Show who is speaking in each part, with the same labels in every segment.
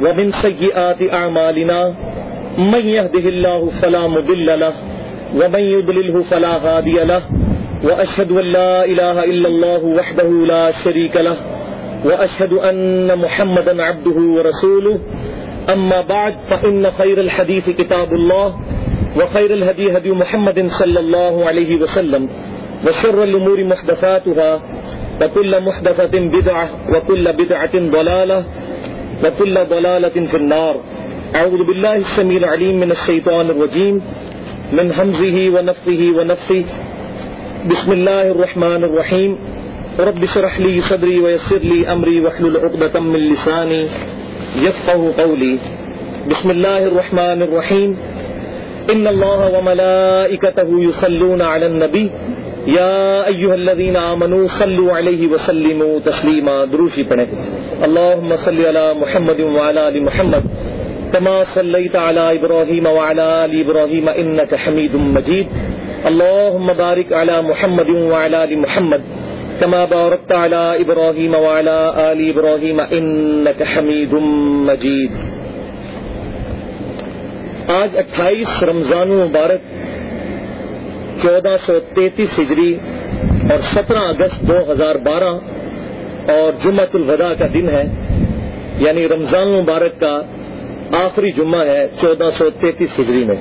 Speaker 1: ومن سيئات أعمالنا من يهده الله فلا مضل له، ومن يضلله فلا هادي له وأشهد أن لا إله إلا الله وحده لا شريك له وأشهد أن محمدا عبده ورسوله. أما بعد، فإن خير الحديث كتاب الله وخير الهدي هدي محمد صلى الله عليه وسلم، وشر الأمور محدثاتها وكل محدثة بدعة وكل بدعة ضلالة وكل ضلالة في النار. أعوذ بالله السميع العليم من الشيطان الرجيم. من همزه ونفخه ونفخه. بسم الله الرحمن الرحيم. رب اشرح لي صدري ويسر لي أمري واحلل عقدة من لساني يفقه قولي. بسم الله الرحمن الرحيم. إن الله وملائكته يصلون على النبي. يا أيها الذين آمنوا صلوا عليه وسلموا تسليما. دروشي پڑھیں. اللهم صل على محمد وعلى آل محمد. كما صليت على إبراهيم وعلى آل إبراهيم إنك حميد مجيد. اللهم بارك على محمد وعلى آل محمد. كما باركت على إبراهيم وعلى آل إبراهيم إنك حميد مجيد. آج اٹھائیس رمضان مبارک چودہ سو تینتیس ہجری اور سترہ اگست دو ہزار بارہ اور جمعۃ الوداع کا دن ہے یعنی رمضان مبارک کا آخری جمعہ ہے چودہ سو تینتیس ہجری میں۔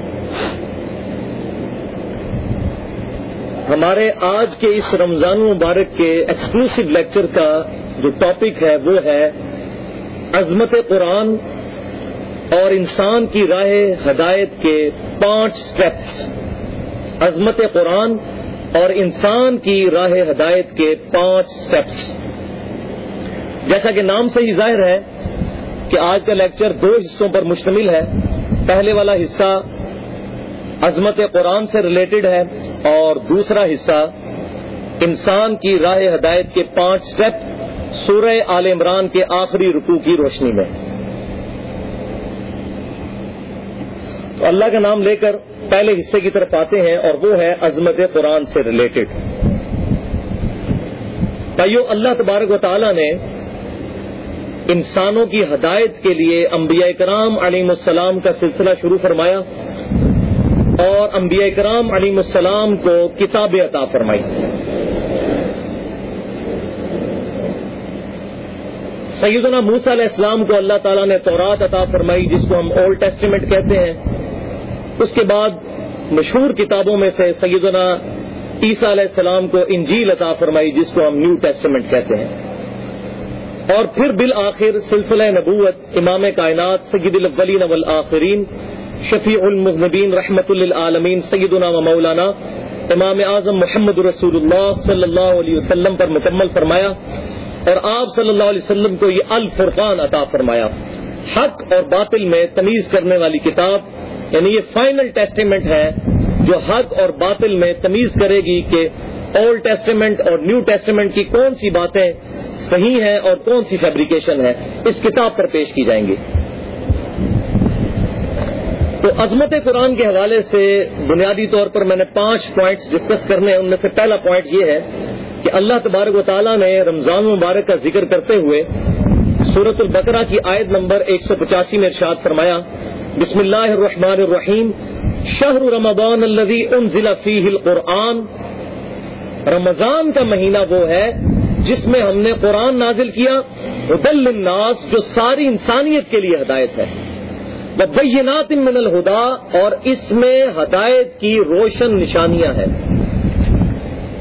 Speaker 1: ہمارے آج کے اس رمضان مبارک کے ایکسکلوسو لیکچر کا جو ٹاپک ہے وہ ہے عظمت قرآن اور انسان کی راہ ہدایت کے پانچ سٹیپس عظمت قرآن اور انسان کی راہ ہدایت کے پانچ سٹیپس جیسا کہ نام سے ہی ظاہر ہے کہ آج کا لیکچر دو حصوں پر مشتمل ہے۔ پہلے والا حصہ عظمت قرآن سے ریلیٹڈ ہے اور دوسرا حصہ انسان کی راہ ہدایت کے پانچ سٹیپ سورہ عال عمران کے آخری رکوع کی روشنی میں۔ تو اللہ کا نام لے کر پہلے حصے کی طرف آتے ہیں اور وہ ہے عظمت قرآن سے ریلیٹڈ بھائیو، اللہ تبارک و تعالی نے انسانوں کی ہدایت کے لیے انبیاء کرام علیم السلام کا سلسلہ شروع فرمایا اور انبیاء کرام علیم السلام کو کتاب عطا فرمائی۔ سیدنا موسا علیہ السلام کو اللہ تعالیٰ نے تورات عطا فرمائی، جس کو ہم اولڈ ٹیسٹیمنٹ کہتے ہیں۔ اس کے بعد مشہور کتابوں میں سے سیدنا عیسیٰ علیہ السلام کو انجیل عطا فرمائی، جس کو ہم نیو ٹیسٹمنٹ کہتے ہیں۔ اور پھر بالآخر سلسلہ نبوت، امام کائنات، سید الاولین والآخرین، شفیع المذنبین رحمت للعالمین، سیدنا و مولانا امام اعظم محمد رسول اللہ صلی اللہ علیہ وسلم پر مکمل فرمایا۔ اور آپ صلی اللہ علیہ وسلم کو یہ الفرقان عطا فرمایا۔ حق اور باطل میں تمیز کرنے والی کتاب یعنی یہ فائنل ٹیسٹیمنٹ ہے جو حق اور باطل میں تمیز کرے گی کہ اولڈ ٹیسٹیمنٹ اور نیو ٹیسٹیمنٹ کی کون سی باتیں صحیح ہیں اور کون سی فیبریکیشن ہے، اس کتاب پر پیش کی جائیں گی۔ تو عظمت قرآن کے حوالے سے بنیادی طور پر میں نے پانچ پوائنٹس ڈسکس کرنے ہیں۔ ان میں سے پہلا پوائنٹ یہ ہے کہ اللہ تبارک و تعالیٰ نے رمضان مبارک کا ذکر کرتے ہوئے سورت البقرہ کی آیت نمبر ایک سو پچاسی میں ارشاد فرمایا، بسم اللہ الرحمن الرحیم، شہر رمضان الذي انزل فيه القرآن۔ رمضان کا مہینہ وہ ہے جس میں ہم نے قرآن نازل کیا حدل الناس جو ساری انسانیت کے لیے ہدایت ہے۔ بینات من الہدا اور اس میں ہدایت کی روشن نشانیاں ہیں۔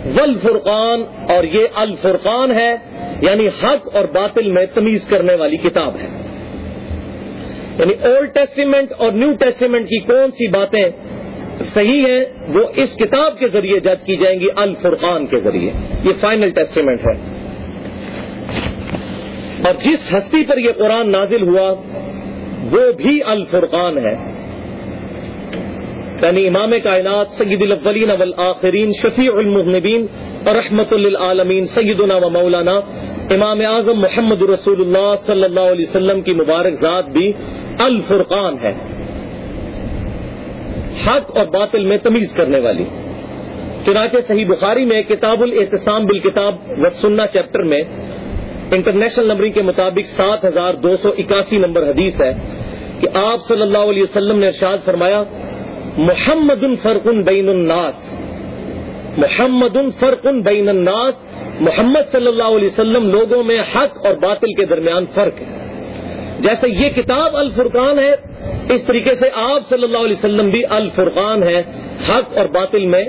Speaker 1: والفرقان، اور یہ الفرقان ہے یعنی حق اور باطل میں تمیز کرنے والی کتاب ہے۔ یعنی اولڈ ٹیسٹیمنٹ اور نیو ٹیسٹیمنٹ کی کون سی باتیں صحیح ہیں، وہ اس کتاب کے ذریعے جج کی جائیں گی، الفرقان کے ذریعے۔ یہ فائنل ٹیسٹیمنٹ ہے۔ اور جس ہستی پر یہ قرآن نازل ہوا، وہ بھی الفرقان ہے۔ یعنی امام کائنات سید الاولین والآخرین شفیع المذنبین اور رحمت للعالمین سیدنا و مولانا امام اعظم محمد رسول اللہ صلی اللہ علیہ وسلم کی مبارک ذات بھی الفرقان ہے۔ حق اور باطل میں تمیز کرنے والی۔ چنانچہ صحیح بخاری میں کتاب الاحتسام بالکتاب و سننا چیپٹر میں انٹرنیشنل نمبرنگ کے مطابق سات ہزار دو سو اکاسی نمبر حدیث ہے کہ آپ صلی اللہ علیہ وسلم نے ارشاد فرمایا محمد فرق بین الناس. محمد فرق بین الناس. محمد صلی اللہ علیہ وسلم لوگوں میں حق اور باطل کے درمیان فرق ہے. جیسے یہ کتاب الفرقان ہے، اس طریقے سے آپ صلی اللہ علیہ وسلم بھی الفرقان ہے حق اور باطل میں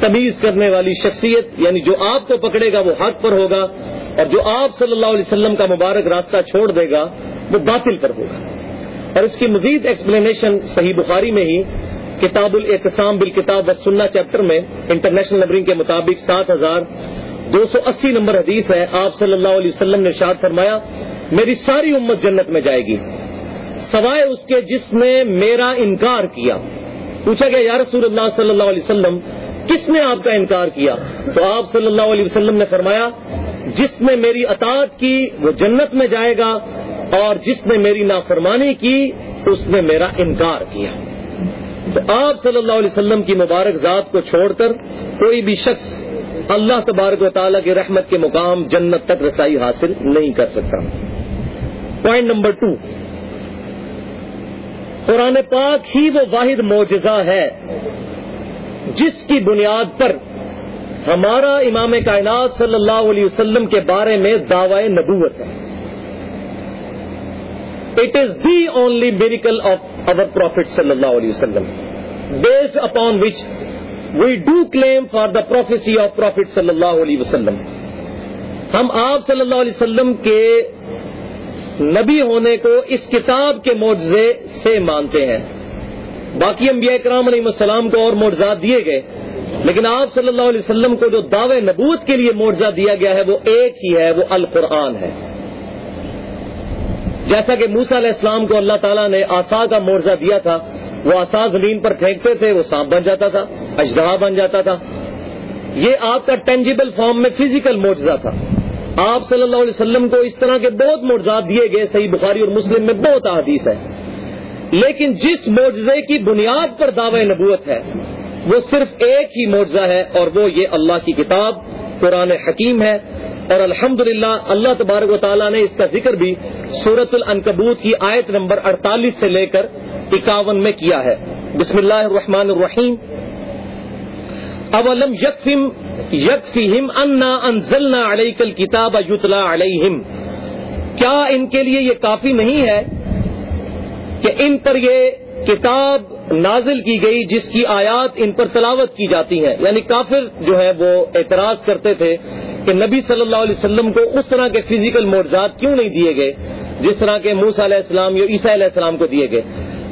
Speaker 1: تمیز کرنے والی شخصیت یعنی جو آپ کو پکڑے گا وہ حق پر ہوگا، اور جو آپ صلی اللہ علیہ وسلم کا مبارک راستہ چھوڑ دے گا، وہ باطل پر ہوگا۔ اور اس کی مزید ایکسپلینیشن صحیح بخاری میں ہی کتاب الاقسام بالکتاب و سننا چیپٹر میں انٹرنیشنل نمبرنگ کے مطابق سات ہزار دو سو اسی نمبر حدیث ہے۔ آپ صلی اللہ علیہ وسلم نے شاد فرمایا، میری ساری امت جنت میں جائے گی۔ سوائے اس کے جس نے میرا انکار کیا۔ پوچھا گیا، یا رسول اللہ صلی اللہ علیہ وسلم، کس نے آپ کا انکار کیا؟ تو آپ صلی اللہ علیہ وسلم نے فرمایا، جس نے میری اطاعت کی، وہ جنت میں جائے گا، اور جس نے میری نافرمانی کی، اس نے میرا انکار کیا۔ تو آپ صلی اللہ علیہ وسلم کی مبارک ذات کو چھوڑ کر کوئی بھی شخص اللہ تبارک و تعالیٰ کی رحمت کے مقام جنت تک رسائی حاصل نہیں کر سکتا۔ پوائنٹ نمبر ٹو قرآن پاک ہی وہ واحد معجزہ ہے جس کی بنیاد پر ہمارا امام کائنات صلی اللہ علیہ وسلم کے بارے میں دعوی نبوت ہے۔ It is the only miracle of our prophet صلی اللہ علیہ وسلم based upon which we do claim for the prophecy of prophet صلی اللہ علیہ وسلم ہم آپ صلی اللہ علیہ وسلم کے نبی ہونے کو اس کتاب کے معجزے سے مانتے ہیں۔ باقی انبیاء کرام علیہ السلام کو اور معجزات دیے گئے۔ لیکن آپ صلی اللہ علیہ وسلم کو جو دعوے نبوت کے لیے معجزہ دیا گیا ہے، وہ ایک ہی ہے، وہ القرآن ہے۔ جیسا کہ موسا علیہ السلام کو اللہ تعالیٰ نے آسا کا معجزہ دیا تھا، وہ آسا زمین پر پھینکتے تھے، وہ سانپ بن جاتا تھا اجدہ بن جاتا تھا۔ یہ آپ کا ٹینجیبل فارم میں فزیکل معجزہ تھا۔ آپ صلی اللہ علیہ وسلم کو اس طرح کے بہت معجزات دیے گئے، صحیح بخاری اور مسلم میں بہت احادیث ہے لیکن جس معجزے کی بنیاد پر دعوی نبوت ہے، وہ صرف ایک ہی معجزہ ہے اور وہ یہ اللہ کی کتاب قرآن حکیم ہے اور الحمد اللہ تبارک و تعالیٰ نے اس کا ذکر بھی سورت العنکبوت کی آیت نمبر اڑتالیس سے لے کر اکاون میں کیا ہے۔ بسم اللہ الرحمن الرحیم۔ اولم یکفم یکفیم انا انزلنا علیک الکتاب یتلا علیہم۔ کیا ان کے لیے یہ کافی نہیں ہے کہ ان پر یہ کتاب نازل کی گئی جس کی آیات ان پر تلاوت کی جاتی ہیں۔ یعنی کافر جو ہے وہ اعتراض کرتے تھے کہ نبی صلی اللہ علیہ وسلم کو اس طرح کے فزیکل معجزات کیوں نہیں دیے گئے جس طرح کے موسا علیہ السلام یا عیسیٰ علیہ السلام کو دیے گئے۔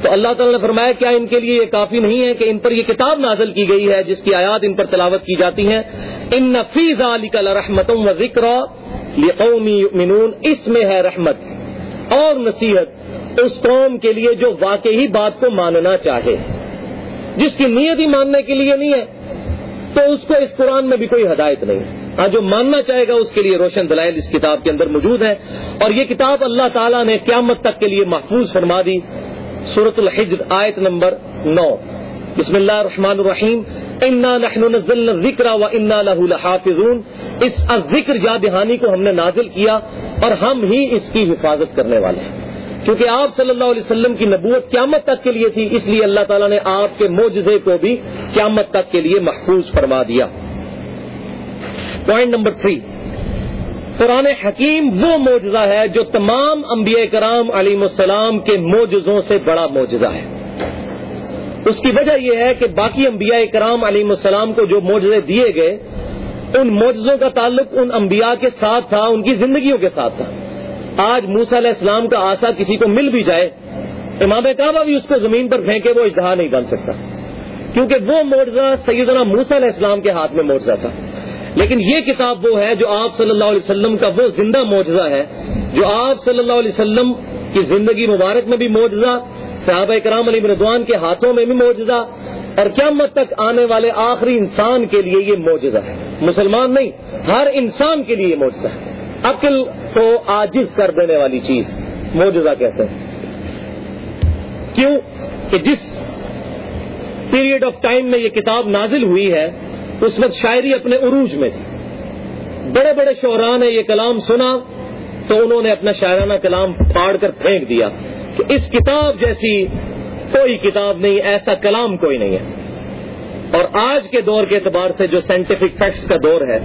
Speaker 1: تو اللہ تعالیٰ نے فرمایا کیا ان کے لیے یہ کافی نہیں ہے کہ ان پر یہ کتاب نازل کی گئی ہے جس کی آیات ان پر تلاوت کی جاتی ہیں۔ ان نفیز علی کا رحمتوں و ذکر قومی اس میں ہے رحمت اور نصیحت۔ اس قوم کے لیے جو واقعی بات کو ماننا چاہے، جس کی نیت ہی ماننے کے لیے نہیں ہے، تو اس کو اس قرآن میں بھی کوئی ہدایت نہیں۔ ہاں جو ماننا چاہے گا، اس کے لیے روشن دلائل اس کتاب کے اندر موجود ہے اور یہ کتاب اللہ تعالیٰ نے قیامت تک کے لیے محفوظ فرما دی۔ سورت الحجر، آیت نمبر نو۔ بسم اللہ الرحمن الرحیم۔ انا نحن نزلنا و انا لحافظون۔ اس ذکر یا دہانی کو ہم نے نازل کیا اور ہم ہی اس کی حفاظت کرنے والے ہیں۔ کیونکہ آپ صلی اللہ علیہ وسلم کی نبوت قیامت تک کے لیے تھی، اس لیے اللہ تعالیٰ نے آپ کے معجزے کو بھی قیامت تک کے لیے محفوظ فرما دیا۔ پوائنٹ نمبر تھری قرآن حکیم وہ معجزہ ہے جو تمام انبیاء کرام علیم السلام کے معجزوں سے بڑا معجزہ ہے۔ اس کی وجہ یہ ہے کہ باقی انبیاء کرام علیم السلام کو جو معجزے دیے گئے، ان معجزوں کا تعلق ان انبیاء کے ساتھ تھا، ان کی زندگیوں کے ساتھ تھا۔ آج موسا علیہ السلام کا آسا کسی کو مل بھی جائے، امام کعبہ بھی اس کو زمین پر پھینکے، وہ اجتہا نہیں بن سکتا۔ کیونکہ وہ معجزہ سیدنا موسا علیہ السلام کے ہاتھ میں معجزہ تھا۔ لیکن یہ کتاب وہ ہے جو آپ صلی اللہ علیہ وسلم کا وہ زندہ معجزہ ہے، جو آپ صلی اللہ علیہ وسلم کی زندگی مبارک میں بھی معجزہ، صحابہ کرام علی مردوان کے ہاتھوں میں بھی معجزہ، اور قیامت تک آنے والے آخری انسان کے لیے یہ معجزہ ہے۔ مسلمان نہیں، ہر انسان کے لیے یہ معجزہ ہے۔ عقل کو آجز کر دینے والی چیز، معجزہ کہتے ہیں۔ کیوں؟ کہ جس پیریڈ آف ٹائم میں یہ کتاب نازل ہوئی ہے، اس وقت شاعری اپنے عروج میں تھی۔ بڑے بڑے شعراء نے یہ کلام سنا، تو انہوں نے اپنا شاعرانہ کلام پھاڑ کر پھینک دیا کہ اس کتاب جیسی کوئی کتاب نہیں، ایسا کلام کوئی نہیں ہے۔ اور آج کے دور کے اعتبار سے جو سائنٹیفک فیکٹس کا دور ہے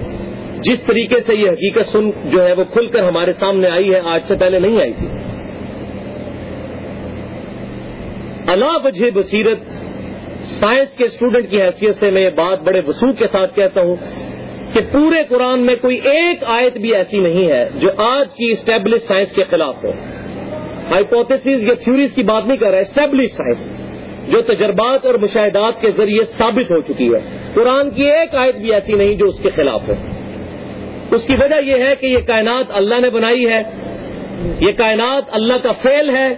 Speaker 1: جس طریقے سے یہ حقیقت سن جو ہے وہ کھل کر ہمارے سامنے آئی ہے، آج سے پہلے نہیں آئی تھی۔ اللہ وجہ بصیرت سائنس کے اسٹوڈنٹ کی حیثیت سے میں یہ بات بڑے وسوخ کے ساتھ کہتا ہوں کہ پورے قرآن میں کوئی ایک آیت بھی ایسی نہیں ہے جو آج کی اسٹیبلش سائنس کے خلاف ہو۔ ہائپوتھس یا تھیوریز کی بات نہیں کر رہا اسٹیبلش سائنس جو تجربات اور مشاہدات کے ذریعے ثابت ہو چکی ہے۔ قرآن کی ایک آیت بھی ایسی نہیں جو اس کے خلاف ہو۔ اس کی وجہ یہ ہے کہ یہ کائنات اللہ نے بنائی ہے، یہ کائنات اللہ کا فعل ہے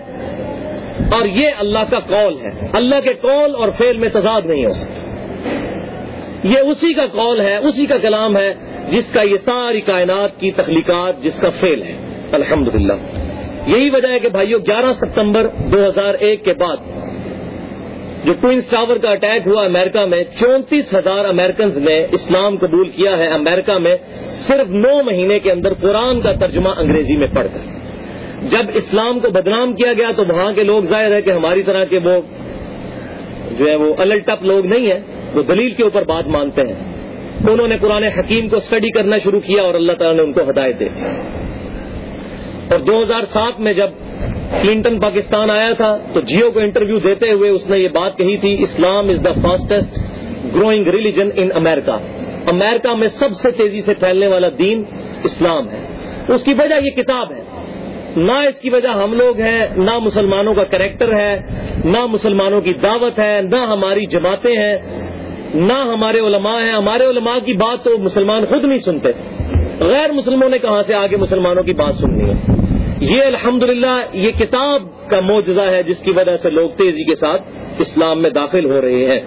Speaker 1: اور یہ اللہ کا قول ہے۔ اللہ کے قول اور فعل میں تضاد نہیں ہو سکتا۔ یہ اسی کا قول ہے، اسی کا کلام ہے جس کا یہ ساری کائنات کی تخلیقات جس کا فعل ہے۔ الحمد یہی وجہ ہے کہ بھائیوں گیارہ ستمبر دو ہزار ایک کے بعد جو ٹوئنس ٹاور کا اٹیک ہوا امریکہ میں، چونتیس ہزار امریکنز نے اسلام قبول کیا ہے امریکہ میں صرف نو مہینے کے اندر قرآن کا ترجمہ انگریزی میں پڑھ کر۔ جب اسلام کو بدنام کیا گیا تو وہاں کے لوگ ظاہر ہے کہ ہماری طرح کے وہ جو ہے وہ الٹپ لوگ نہیں ہیں، وہ دلیل کے اوپر بات مانتے ہیں۔ انہوں نے قرآن حکیم کو اسٹڈی کرنا شروع کیا اور اللہ تعالیٰ نے ان کو ہدایت دے اور دو ہزار سات میں جب کلنٹن پاکستان آیا تھا تو جیو کو انٹرویو دیتے ہوئے اس نے یہ بات کہی تھی، Islam is the fastest growing religion in America امریکہ میں سب سے تیزی سے پھیلنے والا دین اسلام ہے۔ اس کی وجہ یہ کتاب ہے۔ نہ اس کی وجہ ہم لوگ ہیں، نہ مسلمانوں کا کریکٹر ہے، نہ مسلمانوں کی دعوت ہے، نہ ہماری جماعتیں ہیں، نہ ہمارے علماء ہیں۔ ہمارے علماء کی بات تو مسلمان خود نہیں سنتے۔ غیر مسلموں نے کہاں سے آگے مسلمانوں کی بات سننی ہے؟ یہ الحمدللہ، یہ کتاب کا معجزہ ہے جس کی وجہ سے لوگ تیزی کے ساتھ اسلام میں داخل ہو رہے ہیں۔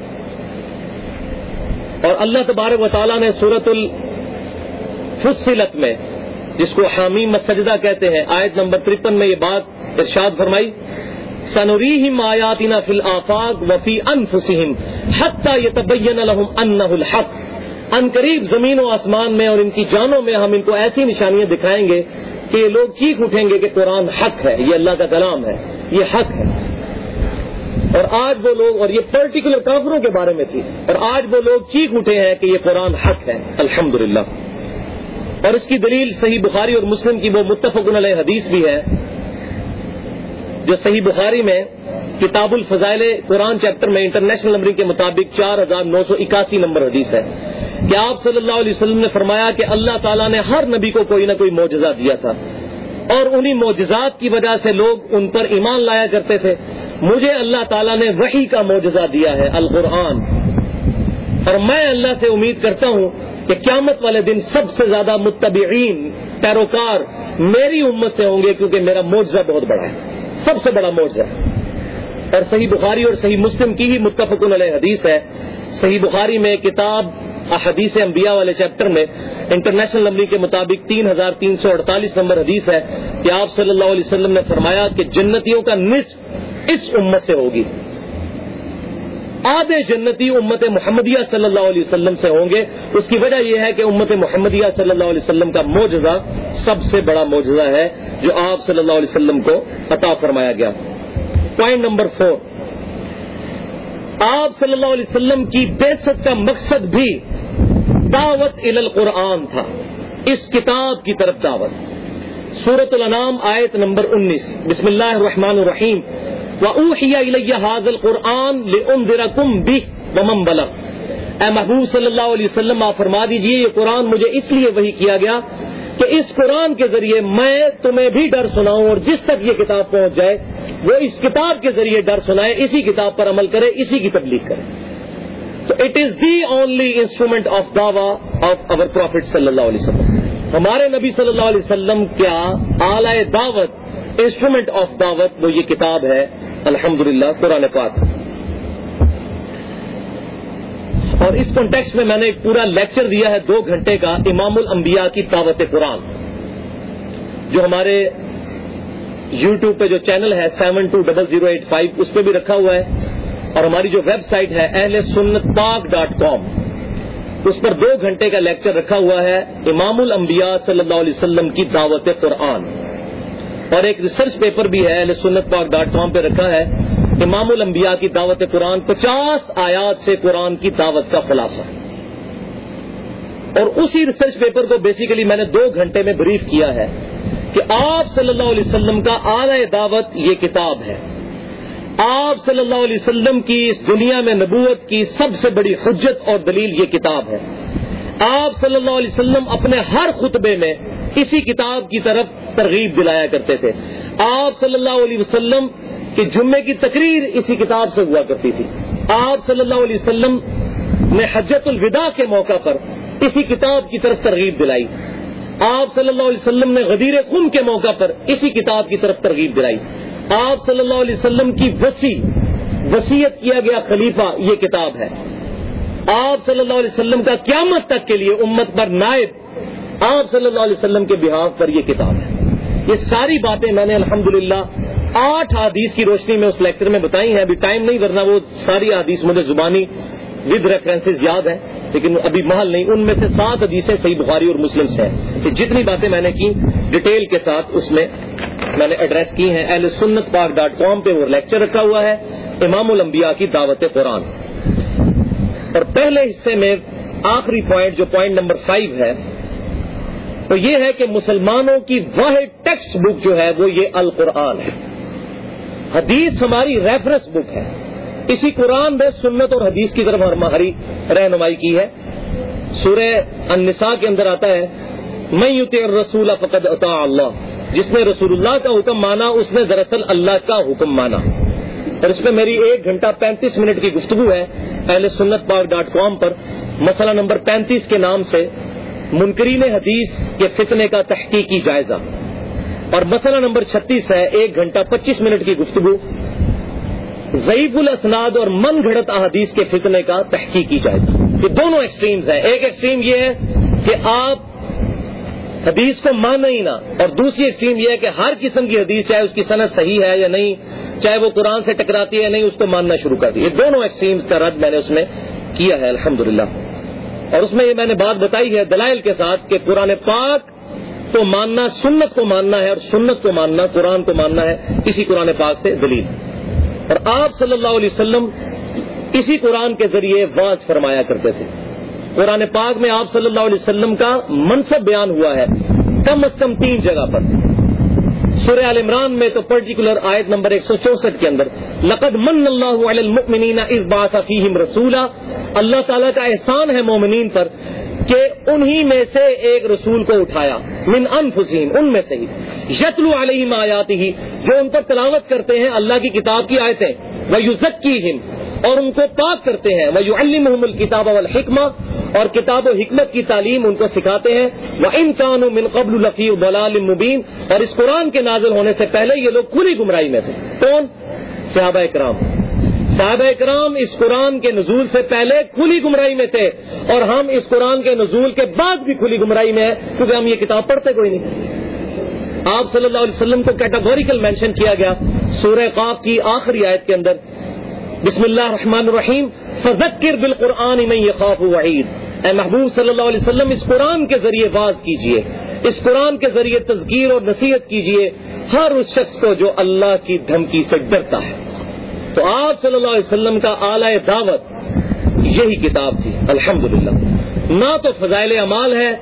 Speaker 1: اور اللہ تبارک و تعالیٰ نے صورت الفصلت میں، جس کو حامیم مسجدہ کہتے ہیں، آیت نمبر ترپن میں یہ بات ارشاد فرمائی سنوریم آیاتنا فی الآفاق وفی انفسہم حتی یتبین لهم انہ الحق۔ ان قریب زمین و آسمان میں اور ان کی جانوں میں ہم ان کو ایسی نشانیاں دکھائیں گے کہ یہ لوگ چیخ اٹھیں گے کہ قرآن حق ہے، یہ اللہ کا کلام ہے، یہ حق ہے۔ اور آج وہ لوگ، اور یہ پرٹیکولر کافروں کے بارے میں تھی۔ اور آج وہ لوگ چیخ اٹھے ہیں کہ یہ قرآن حق ہے۔ الحمد اور اس کی دلیل صحیح بخاری اور مسلم کی وہ متفق علیہ حدیث بھی ہے، جو صحیح بخاری میں کتاب الفضائل قرآن چیپٹر میں انٹرنیشنل نمبر کے مطابق چار ہزار نو سو اکاسی نمبر حدیث ہے کہ آپ صلی اللہ علیہ وسلم نے فرمایا کہ اللہ تعالیٰ نے ہر نبی کو کوئی نہ کوئی معجزہ دیا تھا اور انہی معجزات کی وجہ سے لوگ ان پر ایمان لایا کرتے تھے۔ مجھے اللہ تعالیٰ نے وہی کا معجزہ دیا ہے، القرآن۔ اور میں اللہ سے امید کرتا ہوں کہ قیامت والے دن سب سے زیادہ متبعین پیروکار میری امت سے ہوں گے کیونکہ میرا معجزہ بہت بڑا ہے۔ سب سے بڑا معجزہ۔ اور صحیح بخاری اور صحیح مسلم کی ہی متفق علیہ حدیث ہے۔ صحیح بخاری میں کتاب حدیث انبیاء والے چیپٹر میں انٹرنیشنل نمبر کے مطابق تین ہزار تین سو اڑتالیس نمبر حدیث ہے کہ آپ صلی اللہ علیہ وسلم نے فرمایا کہ جنتیوں کا نصف اس امت سے ہوگی۔ آدھے جنتی امت محمدیہ صلی اللہ علیہ وسلم سے ہوں گے۔ اس کی وجہ یہ ہے کہ امت محمدیہ صلی اللہ علیہ وسلم کا معجزہ سب سے بڑا معجزہ ہے جو آپ صلی اللہ علیہ وسلم کو عطا فرمایا گیا۔ پوائنٹ نمبر فور آپ صلی اللہ علیہ وسلم کی بے کا مقصد بھی دعوت ال القرآن تھا۔ اس کتاب کی طرف دعوت۔ سورت الانام آیت نمبر انیس۔ بسم اللہ الرحمن الرحیم۔ حاض القرآن بھی ومم بلا اے محبوب صلی اللہ علیہ وسلم، آپ فرما دیجیے، یہ قرآن مجھے اس لیے وہی کیا گیا کہ اس قرآن کے ذریعے میں تمہیں بھی ڈر سناؤں اور جس تک یہ کتاب پہنچ جائے، وہ اس کتاب کے ذریعے ڈر سنائے، اسی کتاب پر عمل کرے، اسی کی تبلیغ کرے۔ تو it is the only instrument of Dawa of our prophet صلی اللہ علیہ وسلم ہمارے نبی صلی اللہ علیہ وسلم کیا اعلی دعوت انسٹرومنٹ آف دعوت وہ یہ کتاب ہے۔ الحمد للہ قرآن پاک۔ اور اس کانٹیکس میں میں نے ایک پورا لیکچر دیا ہے دو گھنٹے کا امام الانبیاء کی دعوت قرآن، جو ہمارے یو ٹیوب پہ جو چینل ہے seven two double zero eight five, اس پہ بھی رکھا ہوا ہے اور ہماری جو ویب سائٹ ہے اہل سنت پاک ڈاٹ کام، اس پر دو گھنٹے کا لیکچر رکھا ہوا ہے امام الانبیاء صلی اللہ علیہ وسلم کی دعوت قرآن۔ اور ایک ریسرچ پیپر بھی ہے اہل سنت پاک ڈاٹ کام پہ رکھا ہے امام الانبیاء کی دعوت قرآن پچاس آیات سے قرآن کی دعوت کا خلاصہ۔ اور اسی ریسرچ پیپر کو بیسیکلی میں نے دو گھنٹے میں بریف کیا ہے کہ آپ صلی اللہ علیہ وسلم کا اعلی دعوت یہ کتاب ہے۔ آپ صلی اللہ علیہ وسلم کی اس دنیا میں نبوت کی سب سے بڑی حجت اور دلیل یہ کتاب ہے۔ آپ صلی اللہ علیہ وسلم اپنے ہر خطبے میں اسی کتاب کی طرف ترغیب دلایا کرتے تھے۔ آپ صلی اللہ علیہ وسلم کے جمعے کی تقریر اسی کتاب سے ہوا کرتی تھی۔ آپ صلی اللہ علیہ وسلم نے حجت الوداع کے موقع پر اسی کتاب کی طرف ترغیب دلائی۔ آپ صلی اللہ علیہ وسلم نے غدیر خم کے موقع پر اسی کتاب کی طرف ترغیب دلائی۔ آپ صلی اللہ علیہ وسلم کی وسیع، وسیعت کیا گیا خلیفہ یہ کتاب ہے۔ آپ صلی اللہ علیہ وسلم کا قیامت تک کے لیے امت پر نائب آپ صلی اللہ علیہ وسلم کے بحاف پر یہ کتاب ہے۔ یہ ساری باتیں میں نے الحمدللہ آٹھ حدیث کی روشنی میں اس لیکچر میں بتائی ہیں، ابھی ٹائم نہیں ورنہ وہ ساری حدیث مجھے زبانی ود ریفرنسز یاد ہیں، لیکن ابھی محل نہیں، ان میں سے سات حدیثیں صحیح بخاری اور مسلم سے ہیں۔ کہ جتنی باتیں میں نے کی ڈیٹیل کے ساتھ اس میں میں نے ایڈریس کی ہیں۔ اہل سنت پاک ڈاٹ کام پہ وہ لیکچر رکھا ہوا ہے، امام الانبیاء کی دعوت قرآن۔ اور پہلے حصے میں آخری پوائنٹ جو پوائنٹ نمبر فائیو ہے تو یہ ہے کہ مسلمانوں کی واحد ٹیکسٹ بک جو ہے وہ یہ القرآن ہے۔ حدیث ہماری ریفرنس بک ہے۔ اسی قرآن میں سنت اور حدیث کی طرف ہماری رہنمائی کی ہے۔ سورہ النساء کے اندر آتا ہے میں یوت رسول فقد اطاع اللہ جس نے رسول اللہ کا حکم مانا، اس نے دراصل اللہ کا حکم مانا۔ اور اس میں میری ایک گھنٹہ پینتیس منٹ کی گفتگو ہے، اہل سنت پاک ڈاٹ کام پر۔ مسئلہ نمبر پینتیس کے نام سے منکرین حدیث کے فتنے کا تحقیقی جائزہ۔ اور مسئلہ نمبر چھتیس ہے، ایک گھنٹہ پچیس منٹ کی گفتگو۔ ضعیف الاسناد اور من گھڑت احادیث کے فتنے کا تحقیقی جائزہ۔ یہ دونوں ایکسٹریمز ہیں۔ ایک ایکسٹریم یہ ہے کہ آپ حدیث کو مانا ہی نہ۔ اور دوسری ایکسٹریم یہ ہے کہ ہر قسم کی حدیث، چاہے اس کی صنعت صحیح ہے یا نہیں، چاہے وہ قرآن سے ٹکراتی ہے یا نہیں، اس کو ماننا شروع کر دی۔ یہ دونوں ایکسٹریمز کا رد میں نے اس میں کیا ہے۔ الحمد اور اس میں یہ میں نے بات بتائی ہے دلائل کے ساتھ کہ قرآن پاک کو ماننا، سنت کو ماننا ہے اور سنت کو ماننا، قرآن کو ماننا ہے، اسی قرآن پاک سے دلیل۔ اور آپ صلی اللہ علیہ وسلم اسی قرآن کے ذریعے واضح فرمایا کرتے تھے۔ قرآن پاک میں آپ صلی اللہ علیہ وسلم کا منصب بیان ہوا ہے۔ کم از کم تین جگہ پر۔ سورہ عال عمران میں تو پرٹیکولر آیت نمبر ایک سو چونسٹھ کے اندر، لقد من اللہ علی المؤمنین اس بات فیہم رسولہ اللہ تعالیٰ کا احسان ہے مومنین پر کہ انہی میں سے ایک رسول کو اٹھایا، من انفسین ان میں سے ہی۔ یتلو علیہم آیاتی ہی جو ان پر تلاوت کرتے ہیں، اللہ کی کتاب کی آیتیں۔ وہ یوزکیہم اور ان کو پاک کرتے ہیں۔ وہ یو الم الکتاب والحکمہ، اور کتاب و حکمت کی تعلیم ان کو سکھاتے ہیں۔ وہ انسان من قبل الفی بلال مبین، اور اس قرآن کے نازل ہونے سے پہلے یہ لوگ کھلی گمراہی میں تھے۔ کون؟ صحابہ اکرام۔ صحابہ اکرام اس قرآن کے نزول سے پہلے کھلی گمراہی میں تھے اور ہم اس قرآن کے نزول کے بعد بھی کھلی گمراہی میں ہیں، کیونکہ ہم یہ کتاب پڑھتے کوئی نہیں۔ آپ صلی اللہ علیہ وسلم کو کیٹاگوریکل مینشن کیا گیا سورہ قاف کی آخری آیت کے اندر۔ بسم اللہ الرحمن الرحیم۔ فذکر بالقرآن من یخاف وعید۔ اے محبوب صلی اللہ علیہ وسلم، اس قرآن کے ذریعے باز کیجیے۔ اس قرآن کے ذریعے تذکیر اور نصیحت کیجیے۔ ہر اس شخص کو جو اللہ کی دھمکی سے ڈرتا ہے۔ تو آپ صلی اللہ علیہ وسلم کا اعلی دعوت یہی کتاب تھی، الحمدللہ۔ نہ تو فضائل اعمال ہے،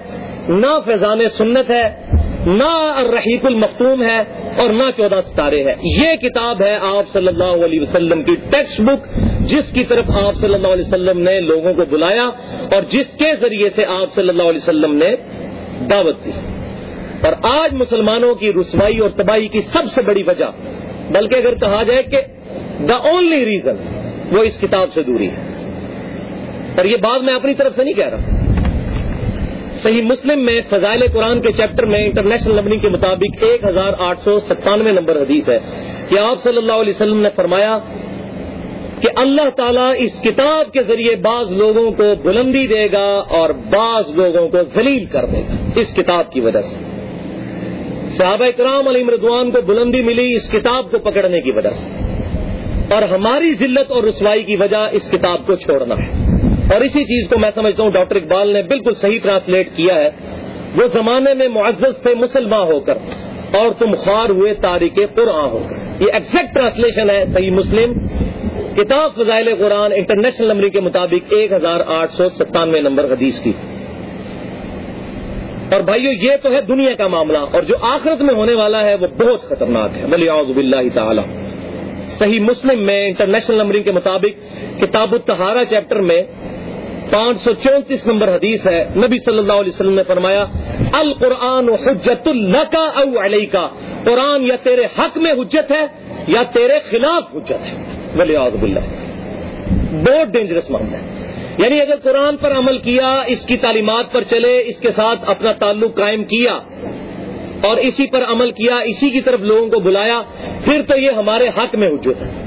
Speaker 1: نہ فیضان سنت ہے، نہ الرحیق المختوم ہے اور نہ چودہ ستارے ہے یہ کتاب ہے آپ صلی اللہ علیہ وسلم کی ٹیکسٹ بک، جس کی طرف آپ صلی اللہ علیہ وسلم نے لوگوں کو بلایا اور جس کے ذریعے سے آپ صلی اللہ علیہ وسلم نے دعوت دی۔ اور آج مسلمانوں کی رسوائی اور تباہی کی سب سے بڑی وجہ، بلکہ اگر کہا جائے کہ دا اونلی ریزن وہ اس کتاب سے دوری ہے۔ اور یہ بات میں اپنی طرف سے نہیں کہہ رہا۔ صحیح مسلم میں فضائل قرآن کے چیپٹر میں انٹرنیشنل نمبرنگ کے مطابق ایک ہزار آٹھ سو ستانوے نمبر حدیث ہے کہ آپ صلی اللہ علیہ وسلم نے فرمایا کہ اللہ تعالیٰ اس کتاب کے ذریعے بعض لوگوں کو بلندی دے گا اور بعض لوگوں کو ذلیل کر دے گا۔ اس کتاب کی وجہ سے۔ صحابہ کرام علی مردوان کو بلندی ملی اس کتاب کو پکڑنے کی وجہ سے۔ اور ہماری ذلت اور رسوائی کی وجہ اس کتاب کو چھوڑنا ہے۔ اور اسی چیز کو میں سمجھتا ہوں، ڈاکٹر اقبال نے بالکل صحیح ٹرانسلیٹ کیا ہے۔ وہ زمانے میں معزز تھے مسلمان ہو کر، اور تم خوار ہوئے تاریخ قرآن ہو کر۔ یہ ایگزیکٹ ٹرانسلیشن ہے صحیح مسلم۔ کتاب فضائل قرآن انٹرنیشنل نمبر کے مطابق ایک ہزار آٹھ سو ستانوے نمبر حدیث کی۔ اور بھائیو، یہ تو ہے دنیا کا معاملہ، اور جو آخرت میں ہونے والا ہے وہ بہت خطرناک ہے۔ ولی اللہ تعالی صحیح مسلم میں انٹرنیشنل نمبرنگ کے مطابق کتاب التہارا چیپٹر میں پانچ سو چونتیس نمبر حدیث ہے۔ نبی صلی اللہ علیہ وسلم نے فرمایا، القرآن حجت اللہ کا او علیہ کا قرآن یا تیرے حق میں حجت ہے یا تیرے خلاف حجت ہے۔ ولی اللہ بہت ڈینجرس معاملہ ہے۔ یعنی اگر قرآن پر عمل کیا، اس کی تعلیمات پر چلے، اس کے ساتھ اپنا تعلق قائم کیا اور اسی پر عمل کیا، اسی کی طرف لوگوں کو بلایا، پھر تو یہ ہمارے حق میں حجت ہے۔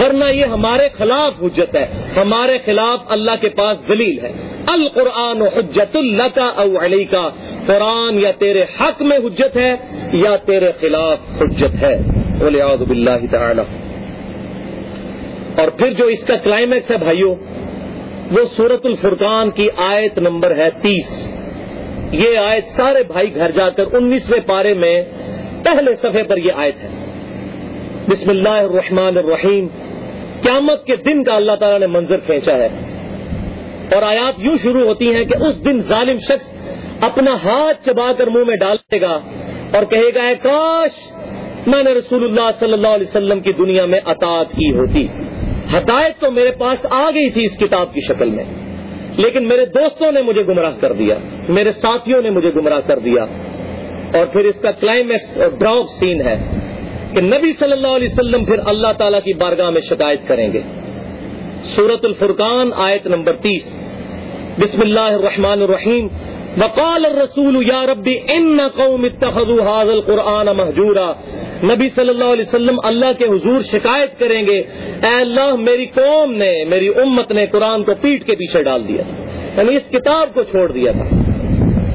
Speaker 1: ورنہ یہ ہمارے خلاف حجت ہے۔ ہمارے خلاف اللہ کے پاس دلیل ہے۔ القرآن حجت اللہ کا او علی کا قرآن یا تیرے حق میں حجت ہے یا تیرے خلاف حجت ہے۔ باللہ تعالی۔ اور پھر جو اس کا کلائمیکس ہے بھائیوں وہ سورت الفرقان کی آیت نمبر ہے تیس۔ یہ آیت سارے بھائی گھر جا کر انیسویں پارے میں پہلے صفحے پر یہ آیت ہے۔ بسم اللہ الرحمن الرحیم۔ قیامت کے دن کا اللہ تعالیٰ نے منظر کھینچا ہے۔ اور آیات یوں شروع ہوتی ہیں کہ اس دن ظالم شخص اپنا ہاتھ چبا کر منہ میں ڈال دے گا اور کہے گا، اے کاش میں نے رسول اللہ صلی اللہ علیہ وسلم کی دنیا میں اطاعت کی ہوتی۔ ہدایت تو میرے پاس آ گئی تھی اس کتاب کی شکل میں۔ لیکن میرے دوستوں نے مجھے گمراہ کر دیا، میرے ساتھیوں نے مجھے گمراہ کر دیا۔ اور پھر اس کا کلائمیکس اور ڈراپ سین ہے کہ نبی صلی اللہ علیہ وسلم پھر اللہ تعالیٰ کی بارگاہ میں شکایت کریں گے۔ سورت الفرقان آیت نمبر تیس۔ بسم اللہ الرحمن الرحیم۔ وقال الرسول یا ربی ان قوم اتخذوا هذا القرآن مہجورا نبی صلی اللہ علیہ وسلم اللہ کے حضور شکایت کریں گے، اے اللہ میری قوم نے، میری امت نے قرآن کو پیٹ کے پیچھے ڈال دیا یعنی اس کتاب کو چھوڑ دیا تھا۔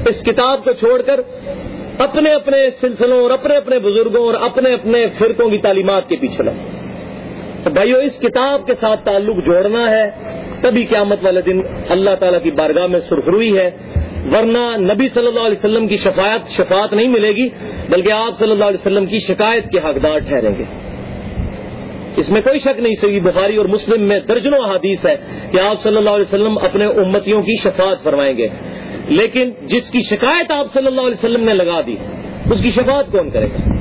Speaker 1: اس کتاب کو چھوڑ کر اپنے اپنے سلسلوں اور اپنے اپنے بزرگوں اور اپنے اپنے فرقوں کی تعلیمات کے پیچھے لگا تو بھائیو، اس کتاب کے ساتھ تعلق جوڑنا ہے۔ تبھی قیامت والے دن اللہ تعالیٰ کی بارگاہ میں سرخروئی ہے۔ ورنہ نبی صلی اللہ علیہ وسلم کی شفاعت شفاعت نہیں ملے گی، بلکہ آپ صلی اللہ علیہ وسلم کی شکایت کے حقدار ٹھہریں گے۔ اس میں کوئی شک نہیں، صحیح بخاری اور مسلم میں درجنوں حادیث ہے کہ آپ صلی اللہ علیہ وسلم اپنے امتیوں کی شفاعت فرمائیں گے۔ لیکن جس کی شکایت آپ صلی اللہ علیہ وسلم نے لگا دی، اس کی شفاعت کون کرے گا؟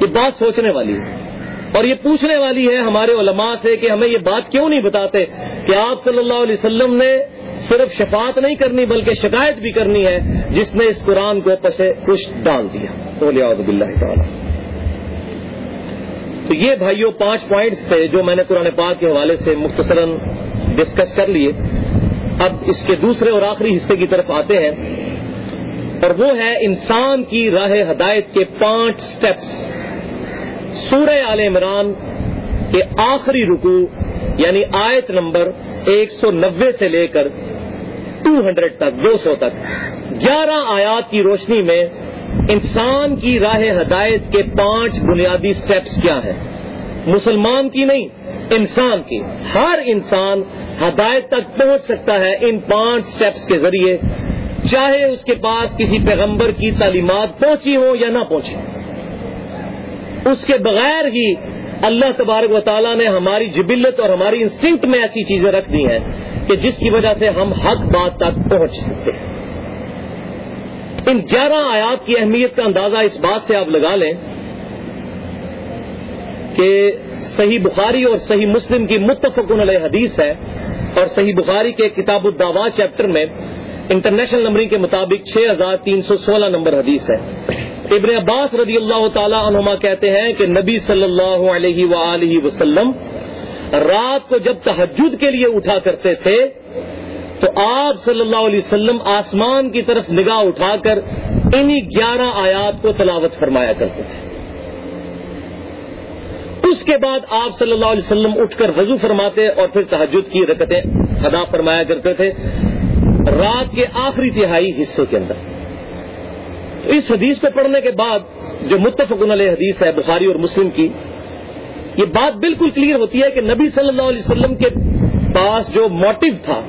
Speaker 1: یہ بات سوچنے والی ہے۔ اور یہ پوچھنے والی ہے ہمارے علماء سے کہ ہمیں یہ بات کیوں نہیں بتاتے کہ آپ صلی اللہ علیہ وسلم نے صرف شفاعت نہیں کرنی بلکہ شکایت بھی کرنی ہے، جس نے اس قرآن کو پسے کچھ ڈال دیا۔ تعالی۔ تو یہ بھائیوں پانچ پوائنٹس تھے جو میں نے قرآن پاک کے حوالے سے مختصراً ڈسکس کر لیے۔ اب اس کے دوسرے اور آخری حصے کی طرف آتے ہیں۔ اور وہ ہے انسان کی راہ ہدایت کے پانچ سٹیپس سورہ عال عمران کے آخری رکو یعنی آیت نمبر ایک سو نبے سے لے کر ٹو ہنڈریڈ تک، دو سو تک۔ گیارہ آیات کی روشنی میں انسان کی راہ ہدایت کے پانچ بنیادی سٹیپس کیا ہیں؟ مسلمان کی نہیں، انسان کی۔ ہر انسان ہدایت تک پہنچ سکتا ہے ان پانچ سٹیپس کے ذریعے، چاہے اس کے پاس کسی پیغمبر کی تعلیمات پہنچی ہوں یا نہ پہنچی۔ اس کے بغیر ہی اللہ تبارک و تعالیٰ نے ہماری جبلت اور ہماری انسٹنکٹ میں ایسی چیزیں رکھ دی ہیں کہ جس کی وجہ سے ہم حق بات تک پہنچ سکتے ہیں۔ ان گیارہ آیات کی اہمیت کا اندازہ اس بات سے آپ لگا لیں کہ صحیح بخاری اور صحیح مسلم کی متفقن علیہ حدیث ہے اور صحیح بخاری کے کتاب الدعوا چیپٹر میں انٹرنیشنل نمبرنگ کے مطابق چھ ہزار تین سو سولہ نمبر حدیث ہے۔ ابن عباس رضی اللہ تعالی عنہما کہتے ہیں کہ نبی صلی اللہ علیہ وآلہ وسلم رات کو جب تحجد کے لیے اٹھا کرتے تھے، تو آپ صلی اللہ علیہ وسلم آسمان کی طرف نگاہ اٹھا کر انہی گیارہ آیات کو تلاوت فرمایا کرتے تھے۔ اس کے بعد آپ صلی اللہ علیہ وسلم اٹھ کر وضو فرماتے اور پھر تحجد کی رکتیں ادا فرمایا کرتے تھے۔ رات کے آخری تہائی حصے کے اندر۔ اس حدیث کو پڑھنے کے بعد جو متفق علیہ حدیث ہے بخاری اور مسلم کی، یہ بات بالکل کلیئر ہوتی ہے کہ نبی صلی اللہ علیہ وسلم کے پاس جو موٹو تھا،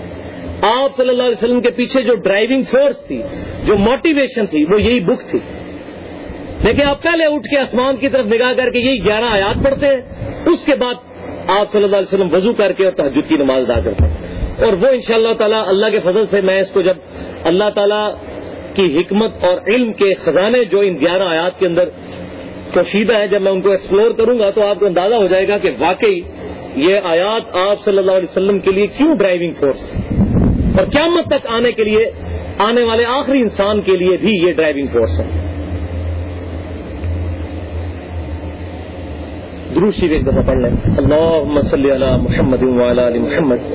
Speaker 1: آپ صلی اللہ علیہ وسلم کے پیچھے جو ڈرائیونگ فورس تھی، جو موٹیویشن تھی، وہ یہی بک تھی۔ دیکھیں آپ پہلے اٹھ کے آسمان کی طرف نگاہ کر کے یہی گیارہ آیات پڑھتے ہیں، اس کے بعد آپ صلی اللہ علیہ وسلم وضو کر کے اور تحجد کی نماز ادا کرتے ہیں۔ اور وہ ان شاء اللہ تعالیٰ اللہ کے فضل سے میں اس کو جب اللہ تعالیٰ کی حکمت اور علم کے خزانے جو ان گیارہ آیات کے اندر پوشیدہ ہے جب میں ان کو ایکسپلور کروں گا تو آپ کو اندازہ ہو جائے گا کہ واقعی یہ آیات آپ صلی اللہ علیہ وسلم کے لیے کیوں ڈرائیونگ فورس ہے اور قیامت تک آنے کے لیے، آنے والے آخری انسان کے لیے بھی یہ ڈرائیونگ فورس ہے دروشی ایک دفعہ پڑھ لیں۔ اللہ صلی علی محمد علی محمد،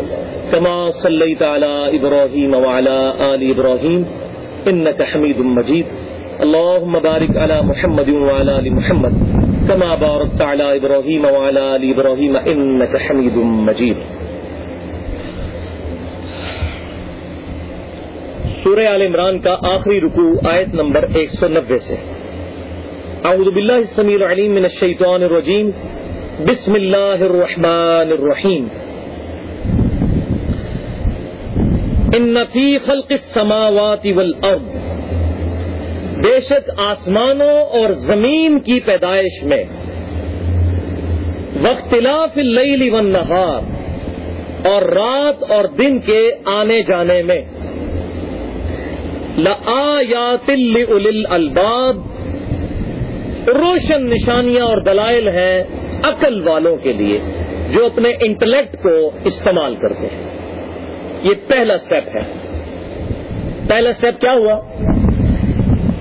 Speaker 1: کما صلی تعالی ابراہیم آل ابراہیم۔ انك حميد مجيد. اللهم بارك على محمد وعلى ال محمد. كما باركت على ابراهيم وعلى ال ابراهيم انك حميد مجيد. سورہ آل عمران کا آخری رکوع آیت نمبر 190 سے. اعوذ باللہ السمیع العلیم من الشیطان الرجیم. بسم اللہ الرحمن الرحیم. ان فی خلق السماوات والارض بے شک آسمانوں اور زمین کی پیدائش میں۔ وقتلاف اللیل والنہار اور رات اور دن کے آنے جانے میں۔ لآیات لأولی الالباب روشن نشانیاں اور دلائل ہیں عقل والوں کے لیے جو اپنے انٹلیکٹ کو استعمال کرتے ہیں۔ یہ پہلا سٹیپ ہے۔ پہلا سٹیپ کیا ہوا؟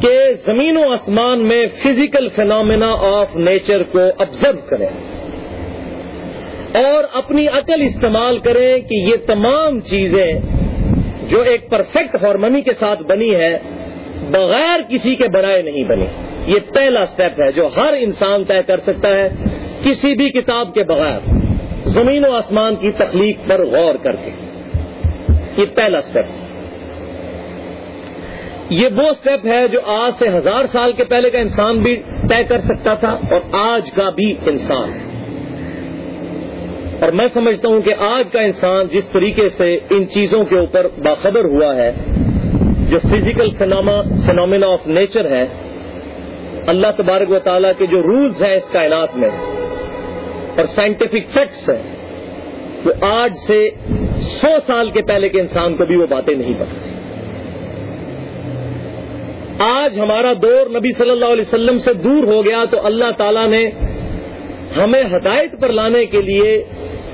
Speaker 1: کہ زمین و آسمان میں فزیکل فینومینا آف نیچر کو آبزرو کریں اور اپنی عقل استعمال کریں کہ یہ تمام چیزیں جو ایک پرفیکٹ ہارمنی کے ساتھ بنی ہے بغیر کسی کے بنائے نہیں بنی۔ یہ پہلا سٹیپ ہے جو ہر انسان طے کر سکتا ہے کسی بھی کتاب کے بغیر، زمین و آسمان کی تخلیق پر غور کر کے۔ یہ پہلا اسٹیپ یہ وہ اسٹیپ ہے جو آج سے ہزار سال کے پہلے کا انسان بھی طے کر سکتا تھا اور آج کا بھی انسان اور میں سمجھتا ہوں کہ آج کا انسان جس طریقے سے ان چیزوں کے اوپر باخبر ہوا ہے، جو فزیکل فنومینا آف نیچر ہے، اللہ تبارک و تعالیٰ کے جو رولز ہیں اس کائنات میں اور سائنٹیفک فیکٹس ہیں، وہ آج سے سو سال کے پہلے کے انسان کو بھی وہ باتیں نہیں پتہ۔ آج ہمارا دور نبی صلی اللہ علیہ وسلم سے دور ہو گیا تو اللہ تعالی نے ہمیں ہدایت پر لانے کے لیے